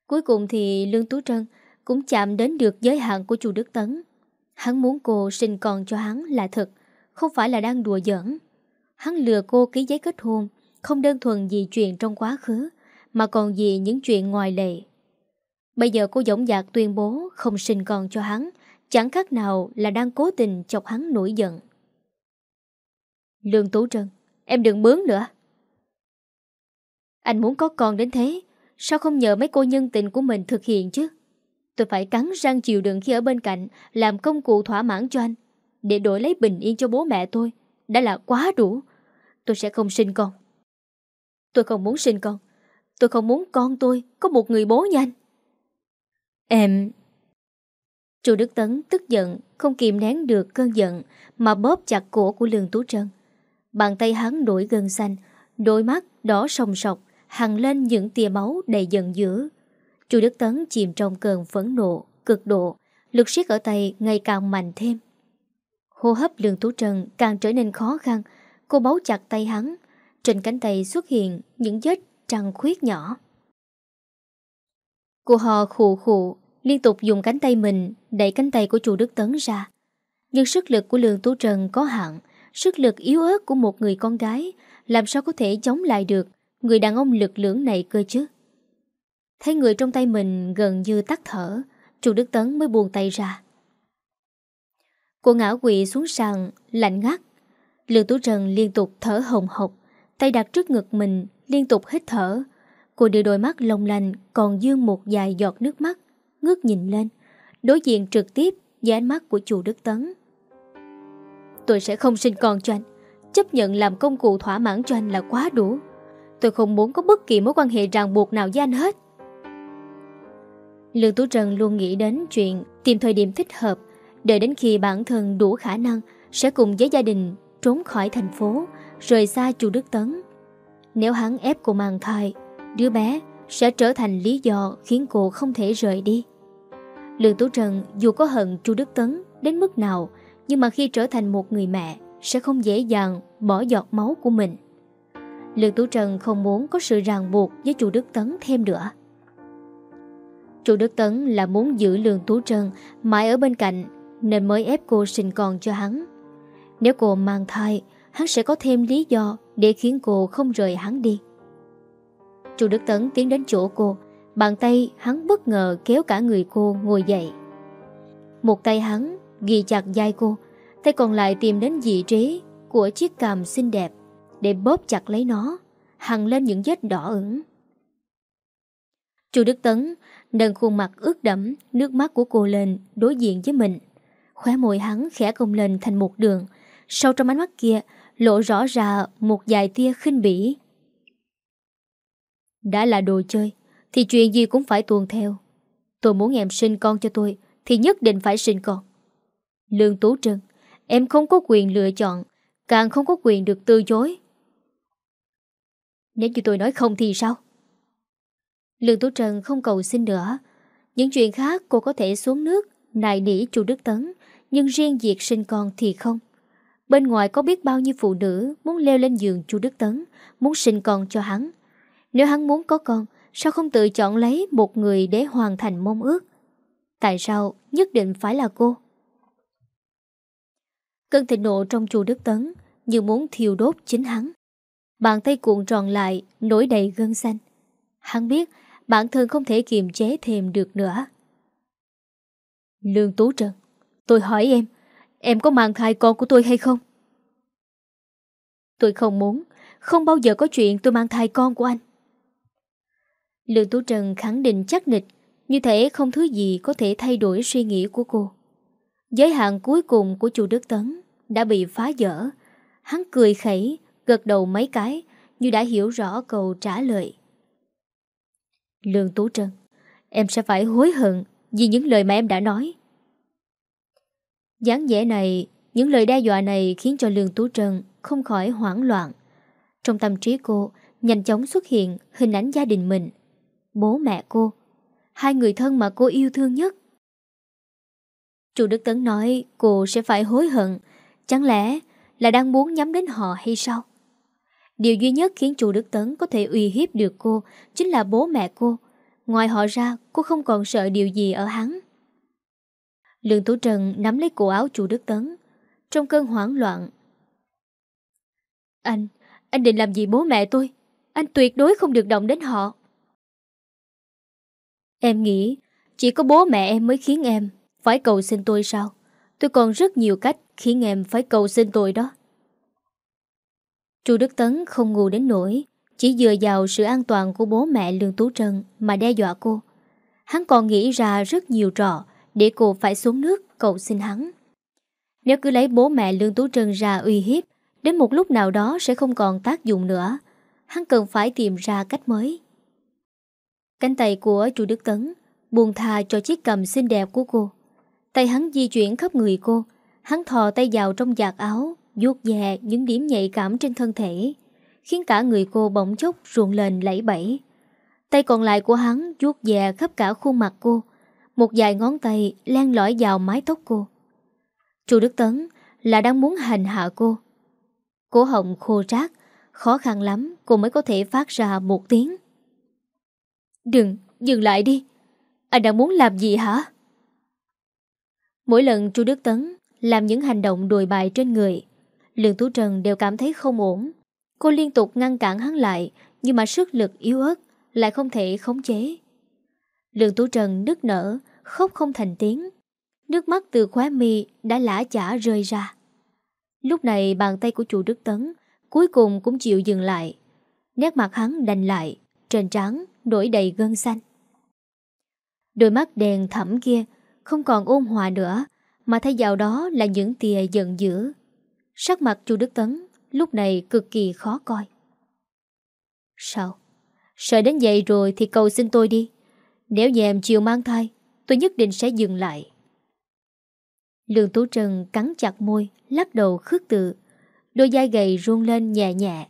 Cuối cùng thì Lương Tú Trân cũng chạm đến được giới hạn của chu Đức Tấn. Hắn muốn cô sinh con cho hắn là thật, không phải là đang đùa giỡn. Hắn lừa cô ký giấy kết hôn, không đơn thuần vì chuyện trong quá khứ, mà còn vì những chuyện ngoài lệ. Bây giờ cô dõng dạc tuyên bố không sinh con cho hắn, chẳng khác nào là đang cố tình chọc hắn nổi giận. Lương Tú Trân, em đừng bướng nữa. Anh muốn có con đến thế, sao không nhờ mấy cô nhân tình của mình thực hiện chứ? Tôi phải cắn răng chịu đựng khi ở bên cạnh, làm công cụ thỏa mãn cho anh, để đổi lấy bình yên cho bố mẹ tôi. Đã là quá đủ. Tôi sẽ không sinh con. Tôi không muốn sinh con. Tôi không muốn con tôi có một người bố như anh. Em... Chu Đức Tấn tức giận, không kìm nén được cơn giận mà bóp chặt cổ của Lương Tú Trân. Bàn tay hắn đổi gân xanh, đôi mắt đỏ sòng sọc, hằng lên những tia máu đầy giận dữ. Chu Đức Tấn chìm trong cơn phẫn nộ, cực độ, lực siết ở tay ngày càng mạnh thêm. Hô hấp Lương Tú Trân càng trở nên khó khăn, cô bấu chặt tay hắn, trên cánh tay xuất hiện những vết trăng khuyết nhỏ. Cô hò khụ khụ, liên tục dùng cánh tay mình đẩy cánh tay của chủ Đức Tấn ra. Nhưng sức lực của Lương Tú Trân có hạn, Sức lực yếu ớt của một người con gái Làm sao có thể chống lại được Người đàn ông lực lưỡng này cơ chứ Thấy người trong tay mình gần như tắt thở, Chu Đức Tấn mới buông tay ra. Cô ngã quỵ xuống sàn, Lạnh ngắt. Lương Tú Trần liên tục thở hồng hộc, Tay đặt trước ngực mình, Liên tục hít thở. Cô đưa đôi mắt lông lành Còn dương một dài giọt nước mắt, Ngước nhìn lên. Đối diện trực tiếp với ánh mắt của chủ Đức Tấn. Tôi sẽ không sinh con cho anh. Chấp nhận làm công cụ thỏa mãn cho anh là quá đủ. Tôi không muốn có bất kỳ mối quan hệ ràng buộc nào với anh hết. Lương Tú Trần luôn nghĩ đến chuyện tìm thời điểm thích hợp, Đợi đến khi bản thân đủ khả năng, Sẽ cùng với gia đình trốn khỏi thành phố, Rời xa chu Đức Tấn. Nếu hắn ép cô mang thai, Đứa bé sẽ trở thành lý do khiến cô không thể rời đi. Lương Tú Trần dù có hận chu Đức Tấn đến mức nào, nhưng mà khi trở thành một người mẹ Sẽ không dễ dàng bỏ giọt máu của mình. Lương Tú Trần không muốn có sự ràng buộc với chu Đức Tấn thêm nữa. Chủ Đức Tấn là muốn giữ Lương Tú Trân mãi ở bên cạnh, Nên mới ép cô sinh con cho hắn. Nếu cô mang thai, Hắn sẽ có thêm lý do Để khiến cô không rời hắn đi. Chu Đức Tấn tiến đến chỗ cô, Bàn tay hắn bất ngờ kéo cả người cô ngồi dậy. Một tay hắn ghi chặt vai cô, Tay còn lại tìm đến vị trí Của chiếc cằm xinh đẹp Để bóp chặt lấy nó Hằng lên những vết đỏ ửng. Chu Đức Tấn nâng khuôn mặt ướt đẫm, Nước mắt của cô lên, đối diện với mình. Khóe môi hắn khẽ cong lên thành một đường. Sâu trong ánh mắt kia, Lộ rõ ra một vài tia khinh bỉ. Đã là đồ chơi, Thì chuyện gì cũng phải tuồn theo. Tôi muốn em sinh con cho tôi, Thì nhất định phải sinh con. Lương Tú Trân, Em không có quyền lựa chọn, Càng không có quyền được từ chối. Nếu như tôi nói không thì sao? Lương Tú Trân không cầu xin nữa. Những chuyện khác cô có thể xuống nước Nài nỉ chu Đức Tấn Nhưng riêng việc sinh con thì không. Bên ngoài có biết bao nhiêu phụ nữ Muốn leo lên giường chu Đức Tấn Muốn sinh con cho hắn. Nếu hắn muốn có con Sao không tự chọn lấy một người để hoàn thành mong ước? Tại sao nhất định phải là cô? Cơn thịnh nộ trong chu Đức Tấn như muốn thiêu đốt chính hắn. Bàn tay cuộn tròn lại, nổi đầy gân xanh. Hắn biết bản thân không thể kiềm chế thêm được nữa. Lương Tú Trần, tôi hỏi em, em có mang thai con của tôi hay không? Tôi không muốn, không bao giờ có chuyện tôi mang thai con của anh. Lương Tú Trần khẳng định chắc nịch, như thể không thứ gì có thể thay đổi suy nghĩ của cô. Giới hạn cuối cùng của chủ Đức Tấn đã bị phá vỡ, Hắn cười khẩy, gật đầu mấy cái như đã hiểu rõ câu trả lời. Lương Tú Trân, em sẽ phải hối hận vì những lời mà em đã nói. dáng vẻ này, những lời đe dọa này khiến cho Lương Tú Trân không khỏi hoảng loạn. Trong tâm trí cô, nhanh chóng xuất hiện hình ảnh gia đình mình, bố mẹ cô, hai người thân mà cô yêu thương nhất. Chủ Đức Tấn nói cô sẽ phải hối hận Chẳng lẽ là đang muốn nhắm đến họ hay sao? Điều duy nhất khiến chủ Đức Tấn có thể uy hiếp được cô chính là bố mẹ cô. Ngoài họ ra, cô không còn sợ điều gì ở hắn. Lương Tú Trần nắm lấy cổ áo chủ Đức Tấn. Trong cơn hoảng loạn. Anh, anh định làm gì bố mẹ tôi? Anh tuyệt đối không được động đến họ. Em nghĩ chỉ có bố mẹ em mới khiến em phải cầu xin tôi sao? Tôi còn rất nhiều cách khiến em phải cầu xin tôi đó. Chu Đức Tấn không ngu đến nỗi chỉ dựa vào sự an toàn của bố mẹ Lương Tú Trân mà đe dọa cô. Hắn còn nghĩ ra rất nhiều trò để cô phải xuống nước cầu xin hắn. Nếu cứ lấy bố mẹ Lương Tú Trân ra uy hiếp, đến một lúc nào đó sẽ không còn tác dụng nữa. Hắn cần phải tìm ra cách mới. Cánh tay của chu Đức Tấn buông tha cho chiếc cầm xinh đẹp của cô. Tay hắn di chuyển khắp người cô, Hắn thò tay vào trong giạc áo, vuốt ve những điểm nhạy cảm trên thân thể, khiến cả người cô bỗng chốc ruộn lên lẫy bẫy. Tay còn lại của hắn vuốt ve khắp cả khuôn mặt cô, một vài ngón tay len lỏi vào mái tóc cô. Chu Đức Tấn là đang muốn hành hạ cô. Cổ họng khô rác, khó khăn lắm cô mới có thể phát ra một tiếng. Đừng, dừng lại đi. Anh đang muốn làm gì hả? Mỗi lần Chu Đức Tấn làm những hành động đùi bài trên người. Lương Tú Trần đều cảm thấy không ổn. Cô liên tục ngăn cản hắn lại, nhưng mà sức lực yếu ớt lại không thể khống chế. Lương Tú Trần nức nở, khóc không thành tiếng. Nước mắt từ khóe mi đã lã chả rơi ra. Lúc này bàn tay của chủ Đức Tấn cuối cùng cũng chịu dừng lại. Nét mặt hắn đành lại, trên trắng nổi đầy gân xanh. Đôi mắt đèn thẳm kia không còn ôn hòa nữa, mà thay vào đó là những tia giận dữ. Sắc mặt chu Đức Tấn lúc này cực kỳ khó coi. Sao? Sợ đến vậy rồi thì cầu xin tôi đi. Nếu nhà em chịu mang thai, tôi nhất định sẽ dừng lại. Lương Tú Trần cắn chặt môi, lắc đầu khước từ, Đôi vai gầy run lên nhẹ nhẹ.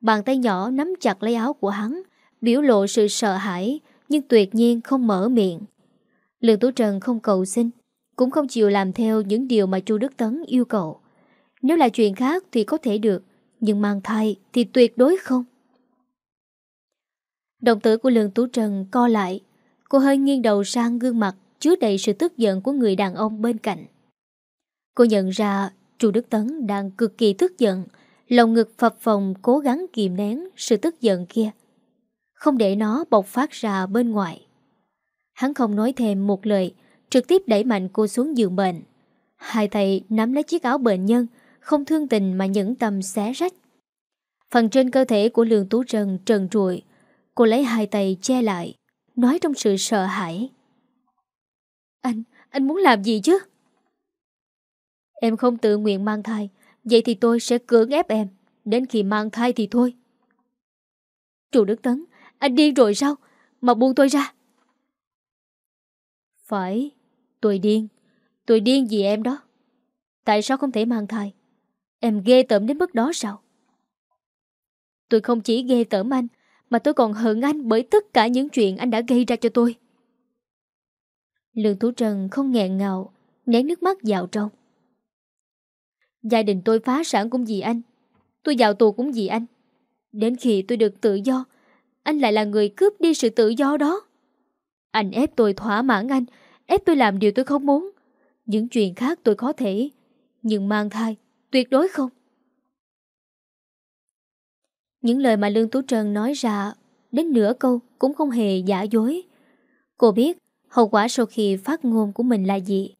Bàn tay nhỏ nắm chặt lấy áo của hắn, biểu lộ sự sợ hãi, nhưng tuyệt nhiên không mở miệng. Lương Tú Trần không cầu xin, cũng không chịu làm theo những điều mà chu Đức Tấn yêu cầu. Nếu là chuyện khác thì có thể được, nhưng mang thai thì tuyệt đối không. Đồng tử của Lương Tú Trần co lại, cô hơi nghiêng đầu sang gương mặt chứa đầy sự tức giận của người đàn ông bên cạnh. Cô nhận ra chu Đức Tấn đang cực kỳ tức giận, lòng ngực phập phồng cố gắng kìm nén sự tức giận kia. Không để nó bộc phát ra bên ngoài. Hắn không nói thêm một lời, trực tiếp đẩy mạnh cô xuống giường bệnh. Hai tay nắm lấy chiếc áo bệnh nhân, không thương tình mà những tâm xé rách. Phần trên cơ thể của Lương Tú Trần trần trụi, cô lấy hai tay che lại, nói trong sự sợ hãi. Anh, anh muốn làm gì chứ? Em không tự nguyện mang thai, vậy thì tôi sẽ cưỡng ép em, đến khi mang thai thì thôi. Chủ Đức Tấn, anh điên rồi sao? Mà buông tôi ra. Phải, tôi điên. Tôi điên vì em đó. Tại sao không thể mang thai? Em ghê tởm đến mức đó sao? Tôi không chỉ ghê tởm anh, mà tôi còn hận anh bởi tất cả những chuyện anh đã gây ra cho tôi. Lương Tú Trần không nghẹn ngào, nén nước mắt vào trong. Gia đình tôi phá sản cũng vì anh. Tôi vào tù cũng vì anh. Đến khi tôi được tự do, anh lại là người cướp đi sự tự do đó. Anh ép tôi thỏa mãn anh, ép tôi làm điều tôi không muốn. Những chuyện khác tôi có thể, nhưng mang thai, tuyệt đối không. Những lời mà Lương Tú Trân nói ra đến nửa câu cũng không hề giả dối. Cô biết hậu quả sau khi phát ngôn của mình là gì.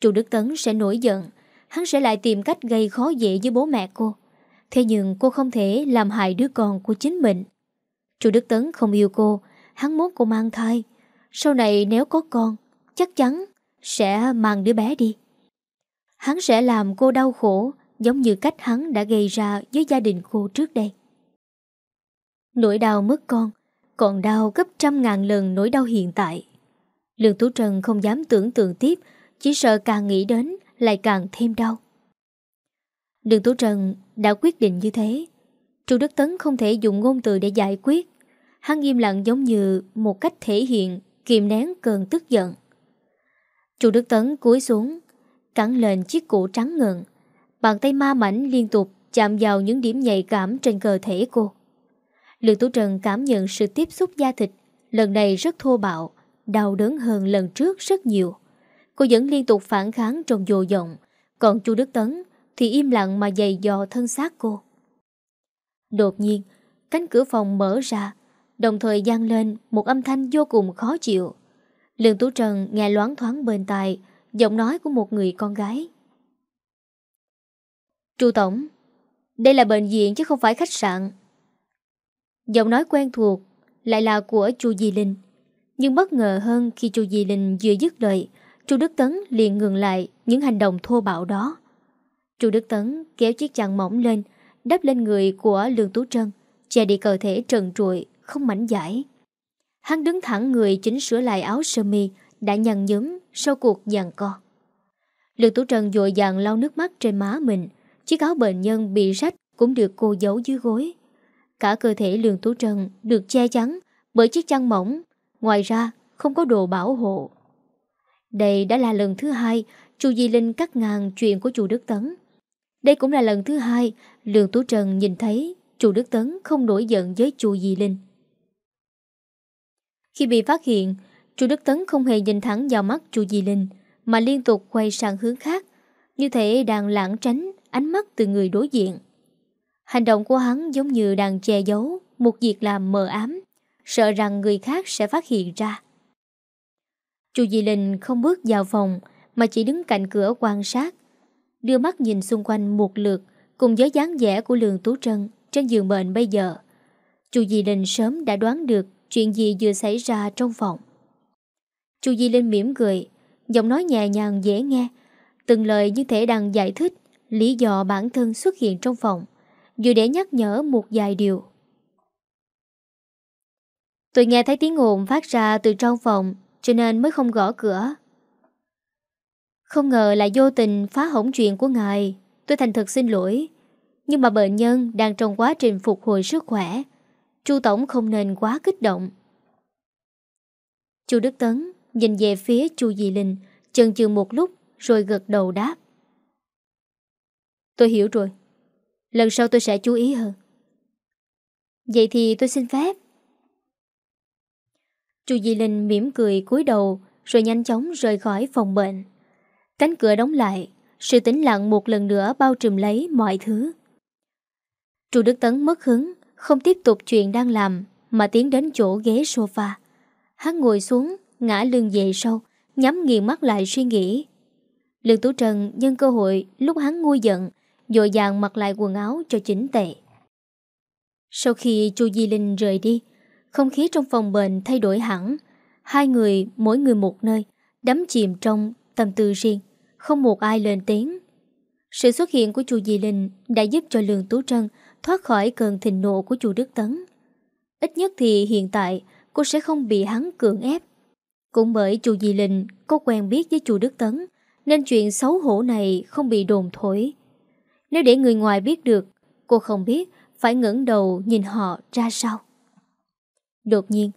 Trụ Đức Tấn sẽ nổi giận, hắn sẽ lại tìm cách gây khó dễ với bố mẹ cô. Thế nhưng cô không thể làm hại đứa con của chính mình. Trụ Đức Tấn không yêu cô, hắn muốn cô mang thai. Sau này nếu có con, chắc chắn sẽ mang đứa bé đi. Hắn sẽ làm cô đau khổ giống như cách hắn đã gây ra với gia đình cô trước đây. Nỗi đau mất con còn đau gấp trăm ngàn lần nỗi đau hiện tại. Lương Tú Trần không dám tưởng tượng tiếp, chỉ sợ càng nghĩ đến lại càng thêm đau. Lương Tú Trần đã quyết định như thế. Chu Đức Tấn không thể dùng ngôn từ để giải quyết. Hắn im lặng giống như một cách thể hiện kiềm nén cơn tức giận. Chu Đức Tấn cúi xuống, cắn lên chiếc cổ trắng ngần. Bàn tay ma mảnh liên tục chạm vào những điểm nhạy cảm trên cơ thể cô. Lương Tú Trần cảm nhận sự tiếp xúc da thịt, lần này rất thô bạo, đau đớn hơn lần trước rất nhiều. Cô vẫn liên tục phản kháng trong dồ dộng, còn chu Đức Tấn thì im lặng mà dày dò thân xác cô. Đột nhiên, cánh cửa phòng mở ra, đồng thời gian lên một âm thanh vô cùng khó chịu. Lương Tú Trần nghe loáng thoáng bên tai, giọng nói của một người con gái. Chu Tổng, đây là bệnh viện chứ không phải khách sạn. Giọng nói quen thuộc lại là của chu Di Linh. Nhưng bất ngờ hơn khi chu Di Linh vừa dứt lời, chu Đức Tấn liền ngừng lại những hành động thô bạo đó. chu Đức Tấn kéo chiếc chăn mỏng lên, đắp lên người của Lương Tú Trân, che đi cơ thể trần trụi, không mảnh giải. Hắn đứng thẳng người chỉnh sửa lại áo sơ mi đã nhăn nhúm sau cuộc giằng co. Lương Tú Trân dội dàng lau nước mắt trên má mình, chiếc áo bệnh nhân bị rách cũng được cô giấu dưới gối. Cả cơ thể Lương Tú Trân được che chắn bởi chiếc chăn mỏng, ngoài ra không có đồ bảo hộ. Đây đã là lần thứ hai chu Di Linh cắt ngang chuyện của chu Đức Tấn. Đây cũng là lần thứ hai Lương Tú Trân nhìn thấy chu Đức Tấn không nổi giận với chu Di Linh. Khi bị phát hiện, chu Đức Tấn không hề nhìn thẳng vào mắt chu Di Linh mà liên tục quay sang hướng khác, như thể đang lãng tránh ánh mắt từ người đối diện. Hành động của hắn giống như đang che giấu một việc làm mờ ám, sợ rằng người khác sẽ phát hiện ra. Chu Di Linh không bước vào phòng mà chỉ đứng cạnh cửa quan sát, đưa mắt nhìn xung quanh một lượt cùng với dáng vẻ của Lương Tú Trân trên giường bệnh bây giờ. Chu Di Linh sớm đã đoán được chuyện gì vừa xảy ra trong phòng. Chu Di Linh mỉm cười, giọng nói nhẹ nhàng dễ nghe, từng lời như thể đang giải thích lý do bản thân xuất hiện trong phòng vừa để nhắc nhở một vài điều. Tôi nghe thấy tiếng ồn phát ra từ trong phòng cho nên mới không gõ cửa. Không ngờ là vô tình phá hỏng chuyện của ngài. Tôi thành thật xin lỗi. Nhưng mà bệnh nhân đang trong quá trình phục hồi sức khỏe. Chu Tổng không nên quá kích động. Chu Đức Tấn nhìn về phía Chu Di Linh, chần chừ một lúc rồi gật đầu đáp. Tôi hiểu rồi. Lần sau tôi sẽ chú ý hơn. Vậy thì tôi xin phép. Chu Di Linh mỉm cười cúi đầu Rồi nhanh chóng rời khỏi phòng bệnh. Cánh cửa đóng lại Sự tĩnh lặng một lần nữa bao trùm lấy mọi thứ. Chu Đức Tấn mất hứng Không tiếp tục chuyện đang làm Mà tiến đến chỗ ghế sofa. Hắn ngồi xuống ngã lưng về sau, nhắm nghiền mắt lại suy nghĩ. Lương Tú Trần nhân cơ hội lúc hắn nguôi giận, dội dàng mặc lại quần áo cho chính tệ. Sau khi chu Di Linh rời đi, không khí trong phòng bệnh thay đổi hẳn. Hai người, mỗi người một nơi, đắm chìm trong tâm tư riêng, không một ai lên tiếng. Sự xuất hiện của chu Di Linh đã giúp cho Lương Tú Trân thoát khỏi cơn thịnh nộ của chu Đức Tấn. Ít nhất thì hiện tại cô sẽ không bị hắn cưỡng ép. Cũng bởi chu Di Linh có quen biết với chu Đức Tấn, nên chuyện xấu hổ này không bị đồn thổi. Nếu để người ngoài biết được, cô không biết phải ngẩng đầu nhìn họ ra sao. Đột nhiên,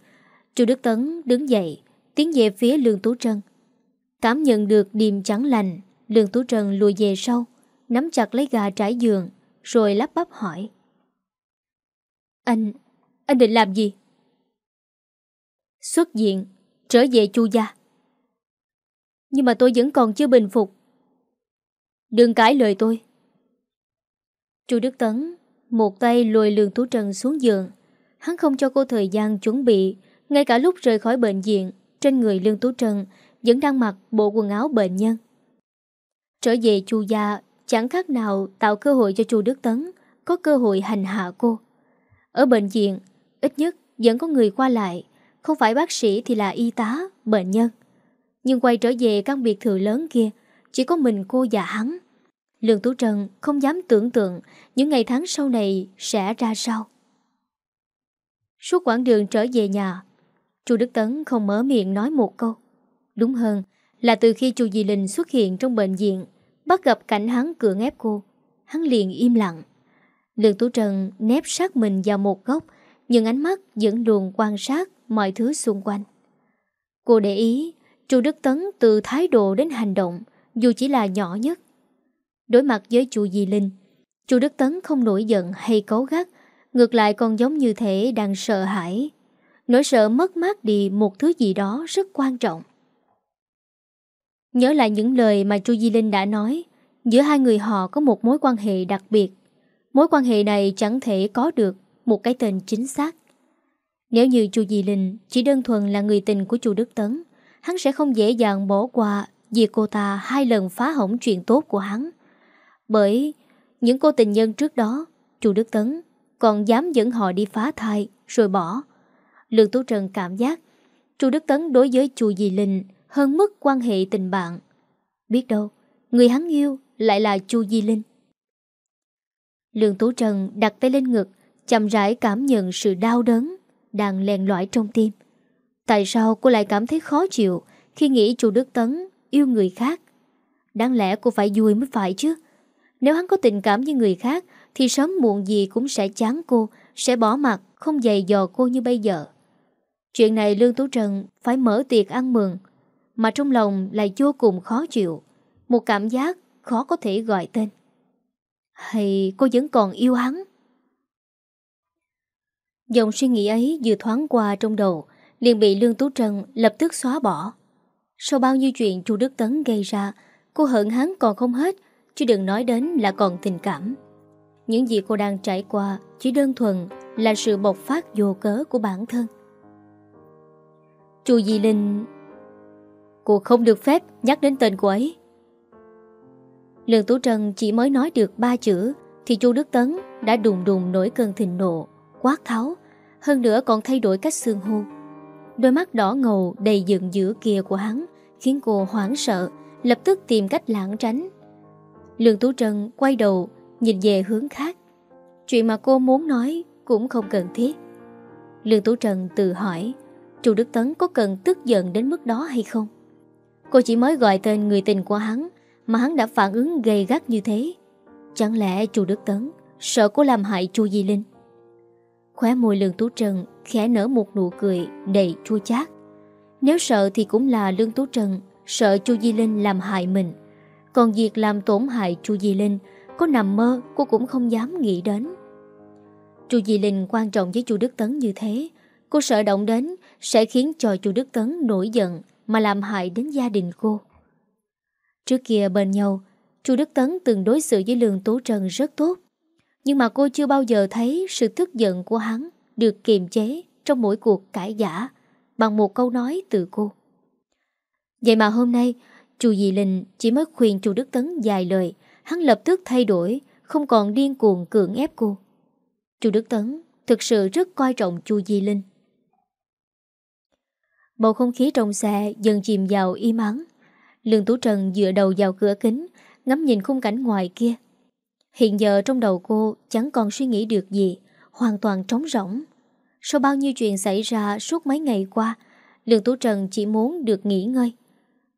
chu Đức Tấn đứng dậy, tiến về phía Lương Tú Trân. Cảm nhận được điềm trắng lành, Lương Tú Trân lùi về sau, nắm chặt lấy gà trải giường, rồi lắp bắp hỏi. Anh, anh định làm gì? Xuất diện, trở về chu gia. Nhưng mà tôi vẫn còn chưa bình phục. Đừng cãi lời tôi. Chu Đức Tấn một tay lùi lường Tú Trần xuống giường. Hắn không cho cô thời gian chuẩn bị, ngay cả lúc rời khỏi bệnh viện, trên người Lương Tú Trần vẫn đang mặc bộ quần áo bệnh nhân. Trở về chu gia chẳng khác nào tạo cơ hội cho chu Đức Tấn có cơ hội hành hạ cô. Ở bệnh viện, ít nhất vẫn có người qua lại, không phải bác sĩ thì là y tá, bệnh nhân. Nhưng quay trở về căn biệt thự lớn kia, chỉ có mình cô và hắn. Lương Tú Trần không dám tưởng tượng những ngày tháng sau này sẽ ra sao. Suốt quãng đường trở về nhà, chu Đức Tấn không mở miệng nói một câu. Đúng hơn là từ khi chu Di Linh xuất hiện trong bệnh viện, bắt gặp cảnh hắn cưỡng ép cô, hắn liền im lặng. Lương Tú Trần nép sát mình vào một góc, nhưng ánh mắt vẫn luôn quan sát mọi thứ xung quanh. Cô để ý, chu Đức Tấn từ thái độ đến hành động, dù chỉ là nhỏ nhất, Đối mặt với chu Di Linh Chu Đức Tấn không nổi giận hay cấu gắt Ngược lại còn giống như thể đang sợ hãi. Nỗi sợ mất mát đi một thứ gì đó rất quan trọng. Nhớ lại những lời mà Chu Di Linh đã nói Giữa hai người họ có một mối quan hệ đặc biệt. Mối quan hệ này chẳng thể có được một cái tên chính xác. Nếu như Chu Di Linh chỉ đơn thuần là người tình của Chu Đức Tấn Hắn sẽ không dễ dàng bỏ qua việc cô ta hai lần phá hỏng chuyện tốt của hắn bởi những cô tình nhân trước đó, chu Đức Tấn còn dám dẫn họ đi phá thai rồi bỏ. Lương Tú Trần cảm giác chu Đức Tấn đối với chu Di Linh hơn mức quan hệ tình bạn. Biết đâu, người hắn yêu lại là chu Di Linh. Lương Tú Trần đặt tay lên ngực, chậm rãi cảm nhận sự đau đớn đang len lỏi trong tim. Tại sao cô lại cảm thấy khó chịu khi nghĩ chu Đức Tấn yêu người khác? Đáng lẽ cô phải vui mới phải chứ. Nếu hắn có tình cảm với người khác, Thì sớm muộn gì cũng sẽ chán cô, Sẽ bỏ mặt không dày dò cô như bây giờ Chuyện này Lương Tú Trần Phải mở tiệc ăn mừng, Mà trong lòng lại vô cùng khó chịu, Một cảm giác khó có thể gọi tên Hay cô vẫn còn yêu hắn Dòng suy nghĩ ấy vừa thoáng qua trong đầu liền bị Lương Tú Trần lập tức xóa bỏ Sau bao nhiêu chuyện chu Đức Tấn gây ra Cô hận hắn còn không hết chứ đừng nói đến là còn tình cảm. Những gì cô đang trải qua chỉ đơn thuần là sự bộc phát vô cớ của bản thân. Chu Di Linh... Cô không được phép nhắc đến tên cô ấy. Lương Tú Trân chỉ mới nói được ba chữ thì chu Đức Tấn đã đùng đùng nổi cơn thịnh nộ, quát tháo, hơn nữa còn thay đổi cách xương hô. Đôi mắt đỏ ngầu đầy giận dữ kia của hắn khiến cô hoảng sợ, lập tức tìm cách lãng tránh. Lương Tú Trân quay đầu Nhìn về hướng khác. Chuyện mà cô muốn nói cũng không cần thiết. Lương Tú Trân tự hỏi Chu Đức Tấn có cần tức giận đến mức đó hay không? Cô chỉ mới gọi tên người tình của hắn Mà hắn đã phản ứng gay gắt như thế. Chẳng lẽ Chu Đức Tấn Sợ cô làm hại Chu Di Linh? Khóe môi Lương Tú Trân Khẽ nở một nụ cười đầy chua chát. Nếu sợ thì cũng là Lương Tú Trân, Sợ Chu Di Linh làm hại mình. Còn việc làm tổn hại Chu Di Linh, Có nằm mơ, cô cũng không dám nghĩ đến. Chu Di Linh quan trọng với Chu Đức Tấn như thế, Cô sợ động đến Sẽ khiến cho Chu Đức Tấn nổi giận Mà làm hại đến gia đình cô. Trước kia bên nhau, Chu Đức Tấn từng đối xử với Lương Tố Trần rất tốt. Nhưng mà cô chưa bao giờ thấy Sự tức giận của hắn Được kiềm chế trong mỗi cuộc cãi giả Bằng một câu nói từ cô. Vậy mà hôm nay, Chu Di Linh chỉ mới khuyên chu Đức Tấn dài lời, Hắn lập tức thay đổi, Không còn điên cuồng cưỡng ép cô. Chu Đức Tấn thực sự rất coi trọng chu Di Linh. Bầu không khí trong xe dần chìm vào im ắng. Lương Tú Trần dựa đầu vào cửa kính, Ngắm nhìn khung cảnh ngoài kia. Hiện giờ trong đầu cô chẳng còn suy nghĩ được gì Hoàn toàn trống rỗng Sau bao nhiêu chuyện xảy ra suốt mấy ngày qua Lương Tú Trần chỉ muốn được nghỉ ngơi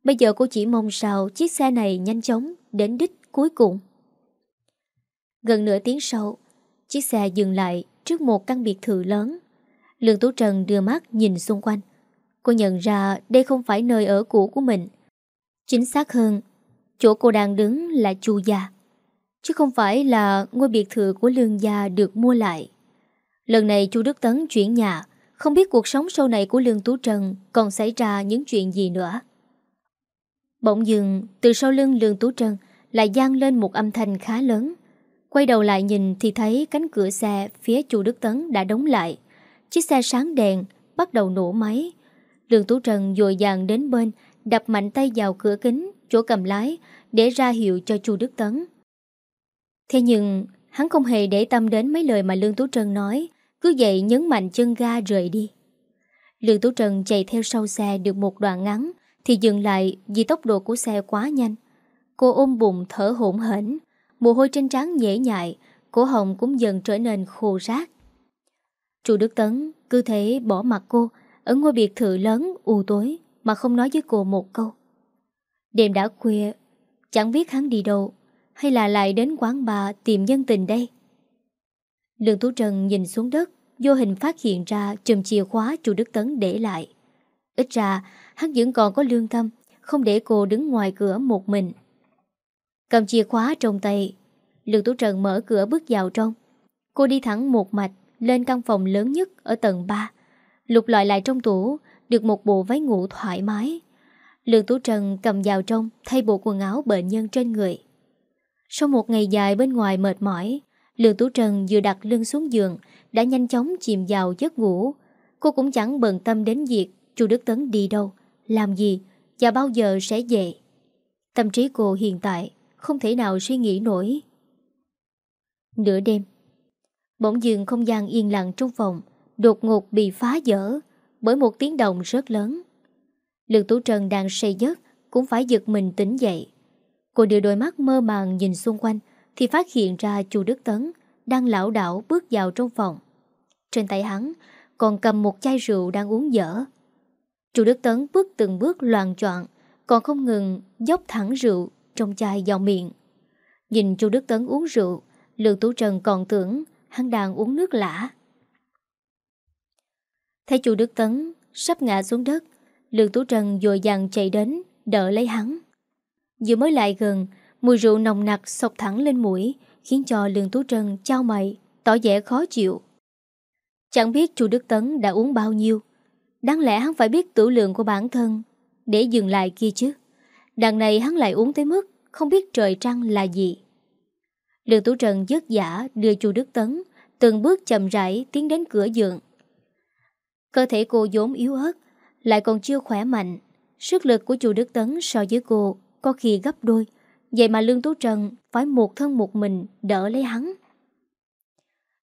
Bây giờ cô chỉ mong sao chiếc xe này nhanh chóng đến đích cuối cùng. Gần nửa tiếng sau, chiếc xe dừng lại trước một căn biệt thự lớn. Lương Tú Trần đưa mắt nhìn xung quanh. Cô nhận ra đây không phải nơi ở cũ của mình. Chính xác hơn, chỗ cô đang đứng là chu gia. Chứ không phải là ngôi biệt thự của lương gia được mua lại. Lần này chu Đức Tấn chuyển nhà, không biết cuộc sống sau này của Lương Tú Trần còn xảy ra những chuyện gì nữa. Bỗng dừng, từ sau lưng Lương Tú Trân lại gian lên một âm thanh khá lớn. Quay đầu lại nhìn thì thấy cánh cửa xe phía chu Đức Tấn đã đóng lại. Chiếc xe sáng đèn, bắt đầu nổ máy. Lương Tú trần dội dàng đến bên, đập mạnh tay vào cửa kính, chỗ cầm lái, để ra hiệu cho chu Đức Tấn. Thế nhưng, hắn không hề để tâm đến mấy lời mà Lương Tú Trân nói, cứ vậy nhấn mạnh chân ga rời đi. Lương Tú Trân chạy theo sau xe được một đoạn ngắn, thì dừng lại vì tốc độ của xe quá nhanh. Cô ôm bụng thở hổn hển, mồ hôi trên trán nhễ nhại, cổ họng cũng dần trở nên khô rác. Chu Đức Tấn cứ thế bỏ mặt cô ở ngôi biệt thự lớn u tối mà không nói với cô một câu. Đêm đã khuya, chẳng biết hắn đi đâu hay là lại đến quán bà tìm nhân tình đây. Lương Tú Trần nhìn xuống đất, vô hình phát hiện ra chùm chìa khóa chu Đức Tấn để lại. Ít ra, hắn vẫn còn có lương tâm, không để cô đứng ngoài cửa một mình. Cầm chìa khóa trong tay, Lương Tú Trần mở cửa bước vào trong. Cô đi thẳng một mạch lên căn phòng lớn nhất ở tầng 3. Lục lọi lại trong tủ, được một bộ váy ngủ thoải mái. Lương Tú Trần cầm vào trong thay bộ quần áo bệnh nhân trên người. Sau một ngày dài bên ngoài mệt mỏi, Lương Tú Trần vừa đặt lưng xuống giường đã nhanh chóng chìm vào giấc ngủ. Cô cũng chẳng bận tâm đến việc chu Đức Tấn đi đâu, làm gì và bao giờ sẽ về. Tâm trí cô hiện tại không thể nào suy nghĩ nổi. Nửa đêm, bỗng dường không gian yên lặng trong phòng đột ngột bị phá vỡ bởi một tiếng động rất lớn. Lương Tú Trần đang say giấc cũng phải giật mình tỉnh dậy. Cô đưa đôi mắt mơ màng nhìn xung quanh thì phát hiện ra chu Đức Tấn đang lão đảo bước vào trong phòng. Trên tay hắn còn cầm một chai rượu đang uống dở. Chu Đức Tấn bước từng bước loàn trọn, còn không ngừng dốc thẳng rượu trong chai vào miệng. Nhìn Chu Đức Tấn uống rượu, Lương Tú Trần còn tưởng hắn đang uống nước lã. Thấy Chu Đức Tấn sắp ngã xuống đất, Lương Tú Trần dội dàng chạy đến, đỡ lấy hắn. Vừa mới lại gần, mùi rượu nồng nặc sọc thẳng lên mũi, khiến cho Lương Tú Trần trao mày, tỏ vẻ khó chịu. Chẳng biết Chu Đức Tấn đã uống bao nhiêu, Đáng lẽ hắn phải biết tử lượng của bản thân Để dừng lại kia chứ. Đằng này hắn lại uống tới mức Không biết trời trăng là gì. Lương Tú Trần dứt giả đưa chu Đức Tấn Từng bước chậm rãi tiến đến cửa giường. Cơ thể cô vốn yếu ớt Lại còn chưa khỏe mạnh Sức lực của chu Đức Tấn so với cô có khi gấp đôi Vậy mà Lương Tú Trần phải một thân một mình Đỡ lấy hắn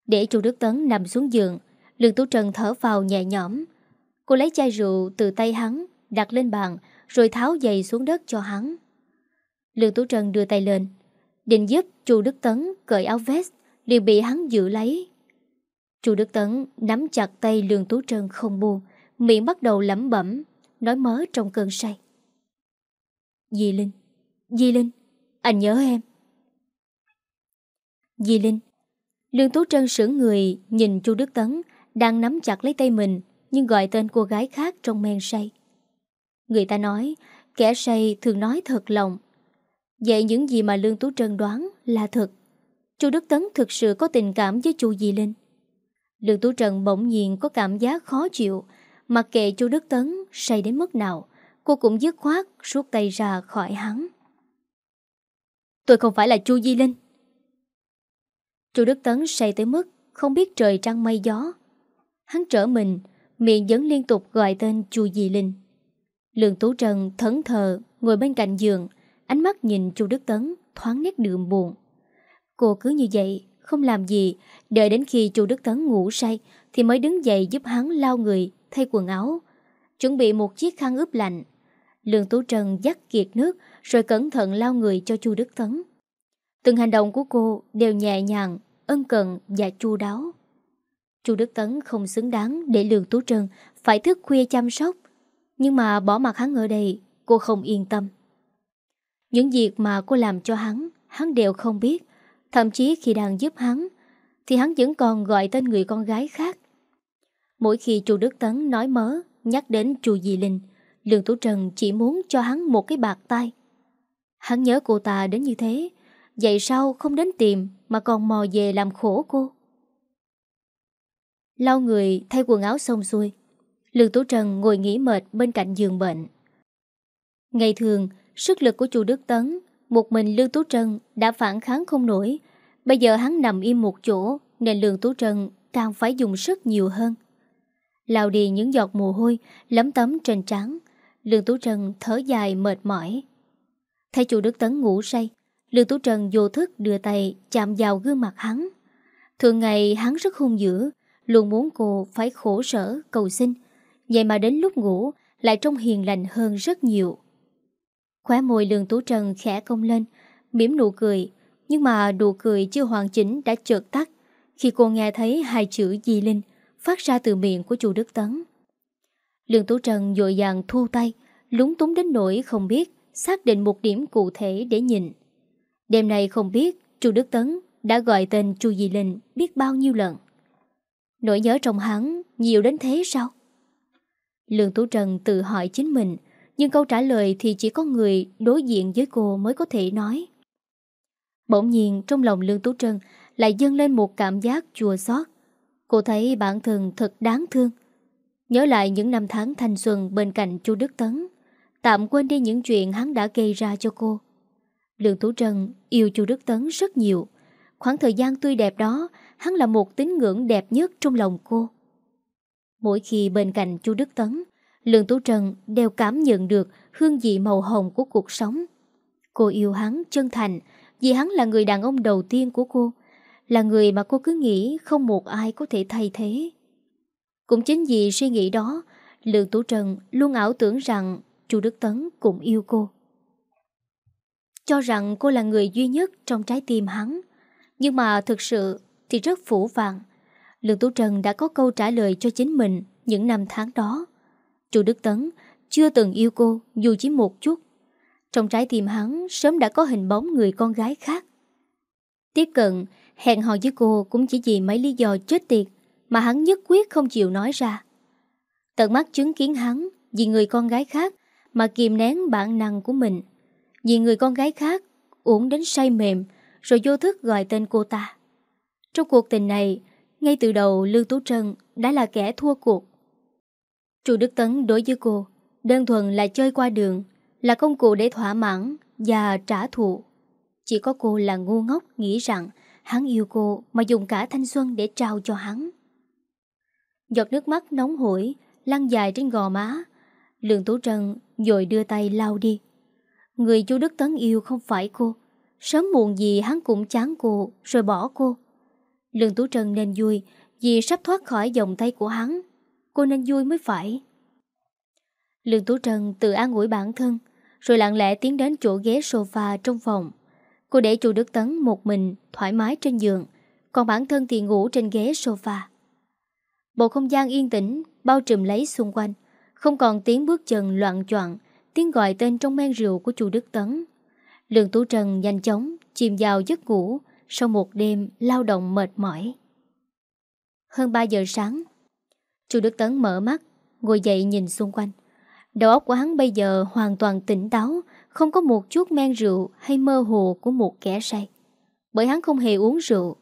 Để chu Đức Tấn nằm xuống giường Lương Tú Trần thở vào nhẹ nhõm Cô lấy chai rượu từ tay hắn, đặt lên bàn, rồi tháo giày xuống đất cho hắn. Lương Tú trần đưa tay lên, định giúp chu Đức Tấn cởi áo vest, liền bị hắn giữ lấy. chu Đức Tấn nắm chặt tay Lương Tú trần không buông, miệng bắt đầu lẩm bẩm, nói mớ trong cơn say. Di Linh, Di Linh, anh nhớ em. Di Linh, Lương Tú Trân sững người nhìn chu Đức Tấn đang nắm chặt lấy tay mình nhưng gọi tên cô gái khác trong men say. Người ta nói, kẻ say thường nói thật lòng. Vậy những gì mà Lương Tú Trân đoán là thật. Chu Đức Tấn thực sự có tình cảm với chu Di Linh. Lương Tú Trần bỗng nhiên có cảm giác khó chịu, mặc kệ chu Đức Tấn say đến mức nào, cô cũng dứt khoát rút tay ra khỏi hắn. Tôi không phải là chu Di Linh. Chu Đức Tấn say tới mức không biết trời trăng mây gió. Hắn trở mình, miệng vẫn liên tục gọi tên Chu Di Linh. Lương Tú trần thẫn thờ ngồi bên cạnh giường, ánh mắt nhìn chu Đức Tấn thoáng nét đượm buồn. Cô cứ như vậy, không làm gì, đợi đến khi chu Đức Tấn ngủ say thì mới đứng dậy giúp hắn lau người, thay quần áo, chuẩn bị một chiếc khăn ướp lạnh. Lương Tú Trân dắt kiệt nước rồi cẩn thận lau người cho chu Đức Tấn. Từng hành động của cô đều nhẹ nhàng, ân cần và chu đáo. Chu Đức Tấn không xứng đáng để Lương Tú Trân phải thức khuya chăm sóc. Nhưng mà bỏ mặt hắn ở đây, cô không yên tâm. Những việc mà cô làm cho hắn, hắn đều không biết. Thậm chí khi đang giúp hắn, thì hắn vẫn còn gọi tên người con gái khác. Mỗi khi chu Đức Tấn nói mớ, nhắc đến chu Di Linh, Lương Tú Trần chỉ muốn cho hắn một cái bạc tay. Hắn nhớ cô ta đến như thế, vậy sao không đến tìm mà còn mò về làm khổ cô? Lau người thay quần áo xong xuôi Lương Tú Trần ngồi nghỉ mệt bên cạnh giường bệnh Ngày thường Sức lực của chu Đức Tấn Một mình Lương Tú trần đã phản kháng không nổi Bây giờ hắn nằm im một chỗ Nên Lương Tú trần càng phải dùng sức nhiều hơn Lào đi những giọt mồ hôi Lấm tấm trên trán Lương Tú Trân thở dài mệt mỏi. Thấy chu Đức Tấn ngủ say Lương Tú Trân vô thức đưa tay Chạm vào gương mặt hắn. Thường ngày hắn rất hung dữ Luôn muốn cô phải khổ sở, cầu xin. Vậy mà đến lúc ngủ Lại trông hiền lành hơn rất nhiều. Khóe môi lương tú trần khẽ cong lên mỉm nụ cười Nhưng mà nụ cười chưa hoàn chỉnh đã chợt tắt. Khi cô nghe thấy hai chữ Di Linh Phát ra từ miệng của chủ Đức Tấn Lương Tú Trần dội dàng thu tay Lúng túng đến nỗi không biết Xác định một điểm cụ thể để nhìn Đêm nay không biết Chu Đức Tấn đã gọi tên Chu Di Linh biết bao nhiêu lần. Nỗi nhớ trong hắn nhiều đến thế sao? Lương Tú Trần tự hỏi chính mình, nhưng câu trả lời thì chỉ có người đối diện với cô mới có thể nói. Bỗng nhiên trong lòng Lương Tú Trân lại dâng lên một cảm giác chua xót. Cô thấy bản thân thật đáng thương. Nhớ lại những năm tháng thanh xuân bên cạnh chu Đức Tấn, tạm quên đi những chuyện hắn đã gây ra cho cô. Lương Tú Trân yêu chu Đức Tấn rất nhiều. Khoảng thời gian tươi đẹp đó hắn là một tín ngưỡng đẹp nhất trong lòng cô. Mỗi khi bên cạnh chú Đức Tấn, Lương Tú Trân đều cảm nhận được hương vị màu hồng của cuộc sống. Cô yêu hắn chân thành vì hắn là người đàn ông đầu tiên của cô, là người mà cô cứ nghĩ không một ai có thể thay thế. Cũng chính vì suy nghĩ đó, Lương Tú Trần luôn ảo tưởng rằng chú Đức Tấn cũng yêu cô. Cho rằng cô là người duy nhất trong trái tim hắn. Nhưng mà thực sự thì rất phủ vàng. Lương Tú Trần đã có câu trả lời cho chính mình những năm tháng đó. Chu Đức Tấn chưa từng yêu cô dù chỉ một chút. Trong trái tim hắn sớm đã có hình bóng người con gái khác. Tiếp cận, hẹn hò với cô cũng chỉ vì mấy lý do chết tiệt mà hắn nhất quyết không chịu nói ra. Tận mắt chứng kiến hắn vì người con gái khác mà kìm nén bản năng của mình. Vì người con gái khác uống đến say mềm rồi vô thức gọi tên cô ta. Trong cuộc tình này, ngay từ đầu Lưu Tú Trân đã là kẻ thua cuộc. Chu Đức Tấn đối với cô, đơn thuần là chơi qua đường, là công cụ để thỏa mãn và trả thù. Chỉ có cô là ngu ngốc nghĩ rằng hắn yêu cô mà dùng cả thanh xuân để trao cho hắn. Giọt nước mắt nóng hổi, lăn dài trên gò má. Lương Tú Trân rồi đưa tay lau đi. Người chú Đức Tấn yêu không phải cô. Sớm muộn gì hắn cũng chán cô rồi bỏ cô. Lương Tú Trân nên vui vì sắp thoát khỏi vòng tay của hắn. Cô nên vui mới phải. Lương Tú Trân tự an ủi bản thân rồi lặng lẽ tiến đến chỗ ghế sofa trong phòng. Cô để chú Đức Tấn một mình thoải mái trên giường còn bản thân thì ngủ trên ghế sofa. Bộ không gian yên tĩnh bao trùm lấy xung quanh không còn tiếng bước chân loạn choạng tiếng gọi tên trong men rượu của chủ Đức Tấn. Lương Tú trần nhanh chóng chìm vào giấc ngủ sau một đêm lao động mệt mỏi. Hơn 3 giờ sáng, Chu Đức Tấn mở mắt, ngồi dậy nhìn xung quanh. Đầu óc của hắn bây giờ hoàn toàn tỉnh táo, không có một chút men rượu hay mơ hồ của một kẻ say. Bởi hắn không hề uống rượu.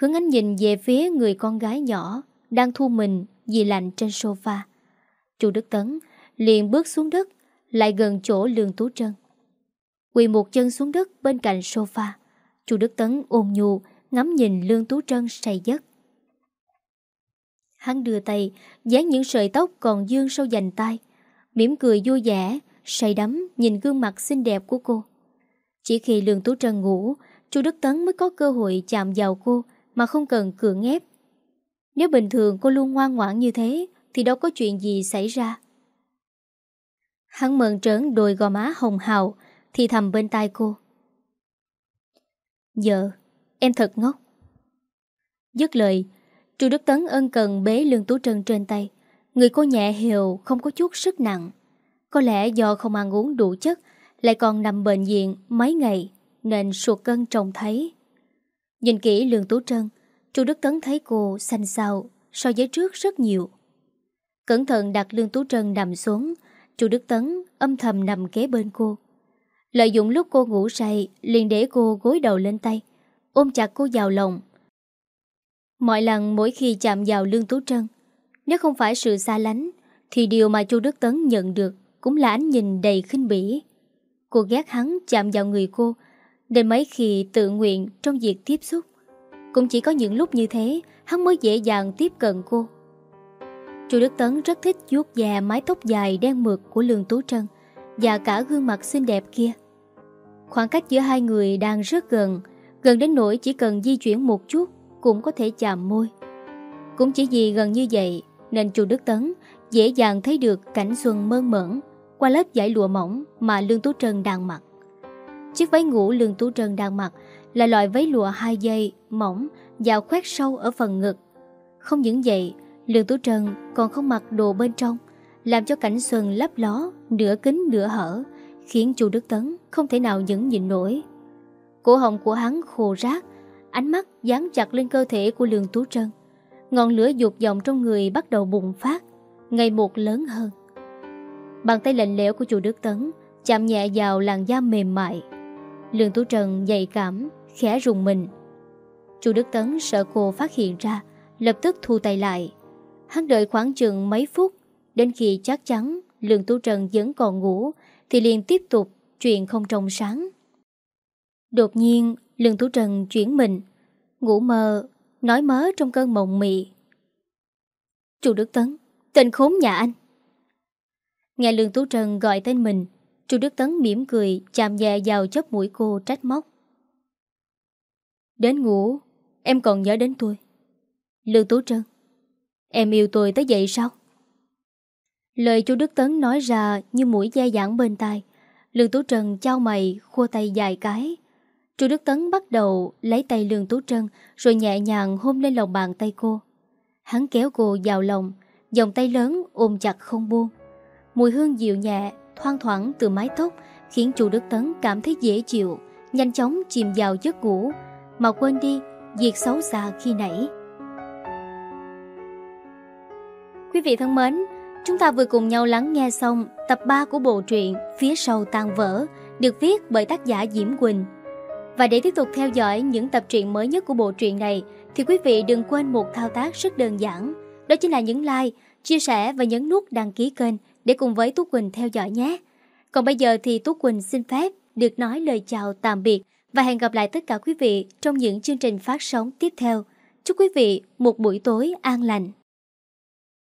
Hướng ánh nhìn về phía người con gái nhỏ đang thu mình vì lạnh trên sofa. Chu Đức Tấn liền bước xuống đất, lại gần chỗ Lương tú trân. Quỳ một chân xuống đất bên cạnh sofa. Chu Đức Tấn ôm nhu ngắm nhìn Lương Tú Trân say giấc. Hắn đưa tay dán những sợi tóc còn dương sâu dành tay mỉm cười vui vẻ, say đắm nhìn gương mặt xinh đẹp của cô. Chỉ khi Lương Tú Trân ngủ, chu Đức Tấn mới có cơ hội chạm vào cô mà không cần cưỡng ép. Nếu bình thường cô luôn ngoan ngoãn như thế thì đâu có chuyện gì xảy ra. Hắn mờn trớn đôi gò má hồng hào thì thầm bên tai cô. Giờ, em thật ngốc. Dứt lời, Chu Đức Tấn ân cần bế Lương Tú Trân trên tay. Người cô nhẹ hiều không có chút sức nặng. Có lẽ do không ăn uống đủ chất, lại còn nằm bệnh viện mấy ngày, nên sụt cân trông thấy. Nhìn kỹ Lương Tú Trân, Chu Đức Tấn thấy cô xanh xao so với trước rất nhiều. Cẩn thận đặt Lương Tú Trân nằm xuống, Chu Đức Tấn âm thầm nằm kế bên cô. Lợi dụng lúc cô ngủ say, liền để cô gối đầu lên tay, ôm chặt cô vào lòng. Mọi lần mỗi khi chạm vào Lương Tú Trân, nếu không phải sự xa lánh, thì điều mà Chu Đức Tấn nhận được cũng là ánh nhìn đầy khinh bỉ. Cô ghét hắn chạm vào người cô, nên mấy khi tự nguyện trong việc tiếp xúc. Cũng chỉ có những lúc như thế, hắn mới dễ dàng tiếp cận cô. Chu Đức Tấn rất thích vuốt da mái tóc dài đen mượt của Lương Tú Trân và cả gương mặt xinh đẹp kia. Khoảng cách giữa hai người đang rất gần, gần đến nỗi chỉ cần di chuyển một chút cũng có thể chạm môi. Cũng chỉ vì gần như vậy nên Chu Đức Tấn dễ dàng thấy được cảnh xuân mơn mởn qua lớp giải lụa mỏng mà Lương Tú Trân đang mặc. Chiếc váy ngủ Lương Tú Trân đang mặc là loại váy lụa hai dây, mỏng và khoét sâu ở phần ngực. Không những vậy, Lương Tú Trân còn không mặc đồ bên trong, làm cho cảnh xuân lấp ló, nửa kính nửa hở, khiến chu Đức Tấn không thể nào nhẫn nhịn nổi. Cổ họng của hắn khô rác, ánh mắt dán chặt lên cơ thể của Lương Tú Trân. Ngọn lửa dục vọng trong người bắt đầu bùng phát, ngày một lớn hơn. Bàn tay lạnh lẽo của chu Đức Tấn chạm nhẹ vào làn da mềm mại. Lương Tú Trần dày cảm, khẽ rùng mình. Chu Đức Tấn sợ cô phát hiện ra, lập tức thu tay lại. Hắn đợi khoảng chừng mấy phút, đến khi chắc chắn Lương Tú Trần vẫn còn ngủ, thì liền tiếp tục chuyện không trong sáng. Đột nhiên, Lương Tú Trần chuyển mình, ngủ mơ, nói mớ trong cơn mộng mị. Chu Đức Tấn, tên khốn nhà anh. Nghe Lương Tú Trần gọi tên mình, Chu Đức Tấn mỉm cười chạm nhẹ vào chóp mũi cô trách móc. Đến ngủ, em còn nhớ đến tôi. Lương Tú Trân, em yêu tôi tới vậy sao? Lời chú Đức Tấn nói ra như mũi dai dẳng bên tai. Lương Tú Trân trao mày, khua tay dài cái. Chú Đức Tấn bắt đầu lấy tay Lương Tú Trân rồi nhẹ nhàng hôn lên lòng bàn tay cô. Hắn kéo cô vào lòng, vòng tay lớn ôm chặt không buông. Mùi hương dịu nhẹ, thoang thoảng từ mái tóc khiến chú Đức Tấn cảm thấy dễ chịu, nhanh chóng chìm vào giấc ngủ, mà quên đi việc xấu xa khi nãy. Quý vị thân mến, chúng ta vừa cùng nhau lắng nghe xong tập 3 của bộ truyện Phía sau tan vỡ, được viết bởi tác giả Diễm Quỳnh. Và để tiếp tục theo dõi những tập truyện mới nhất của bộ truyện này, thì quý vị đừng quên một thao tác rất đơn giản, đó chính là nhấn like, chia sẻ và nhấn nút đăng ký kênh để cùng với Tú Quỳnh theo dõi nhé. Còn bây giờ thì Tú Quỳnh xin phép được nói lời chào tạm biệt và hẹn gặp lại tất cả quý vị trong những chương trình phát sóng tiếp theo. Chúc quý vị một buổi tối an lành.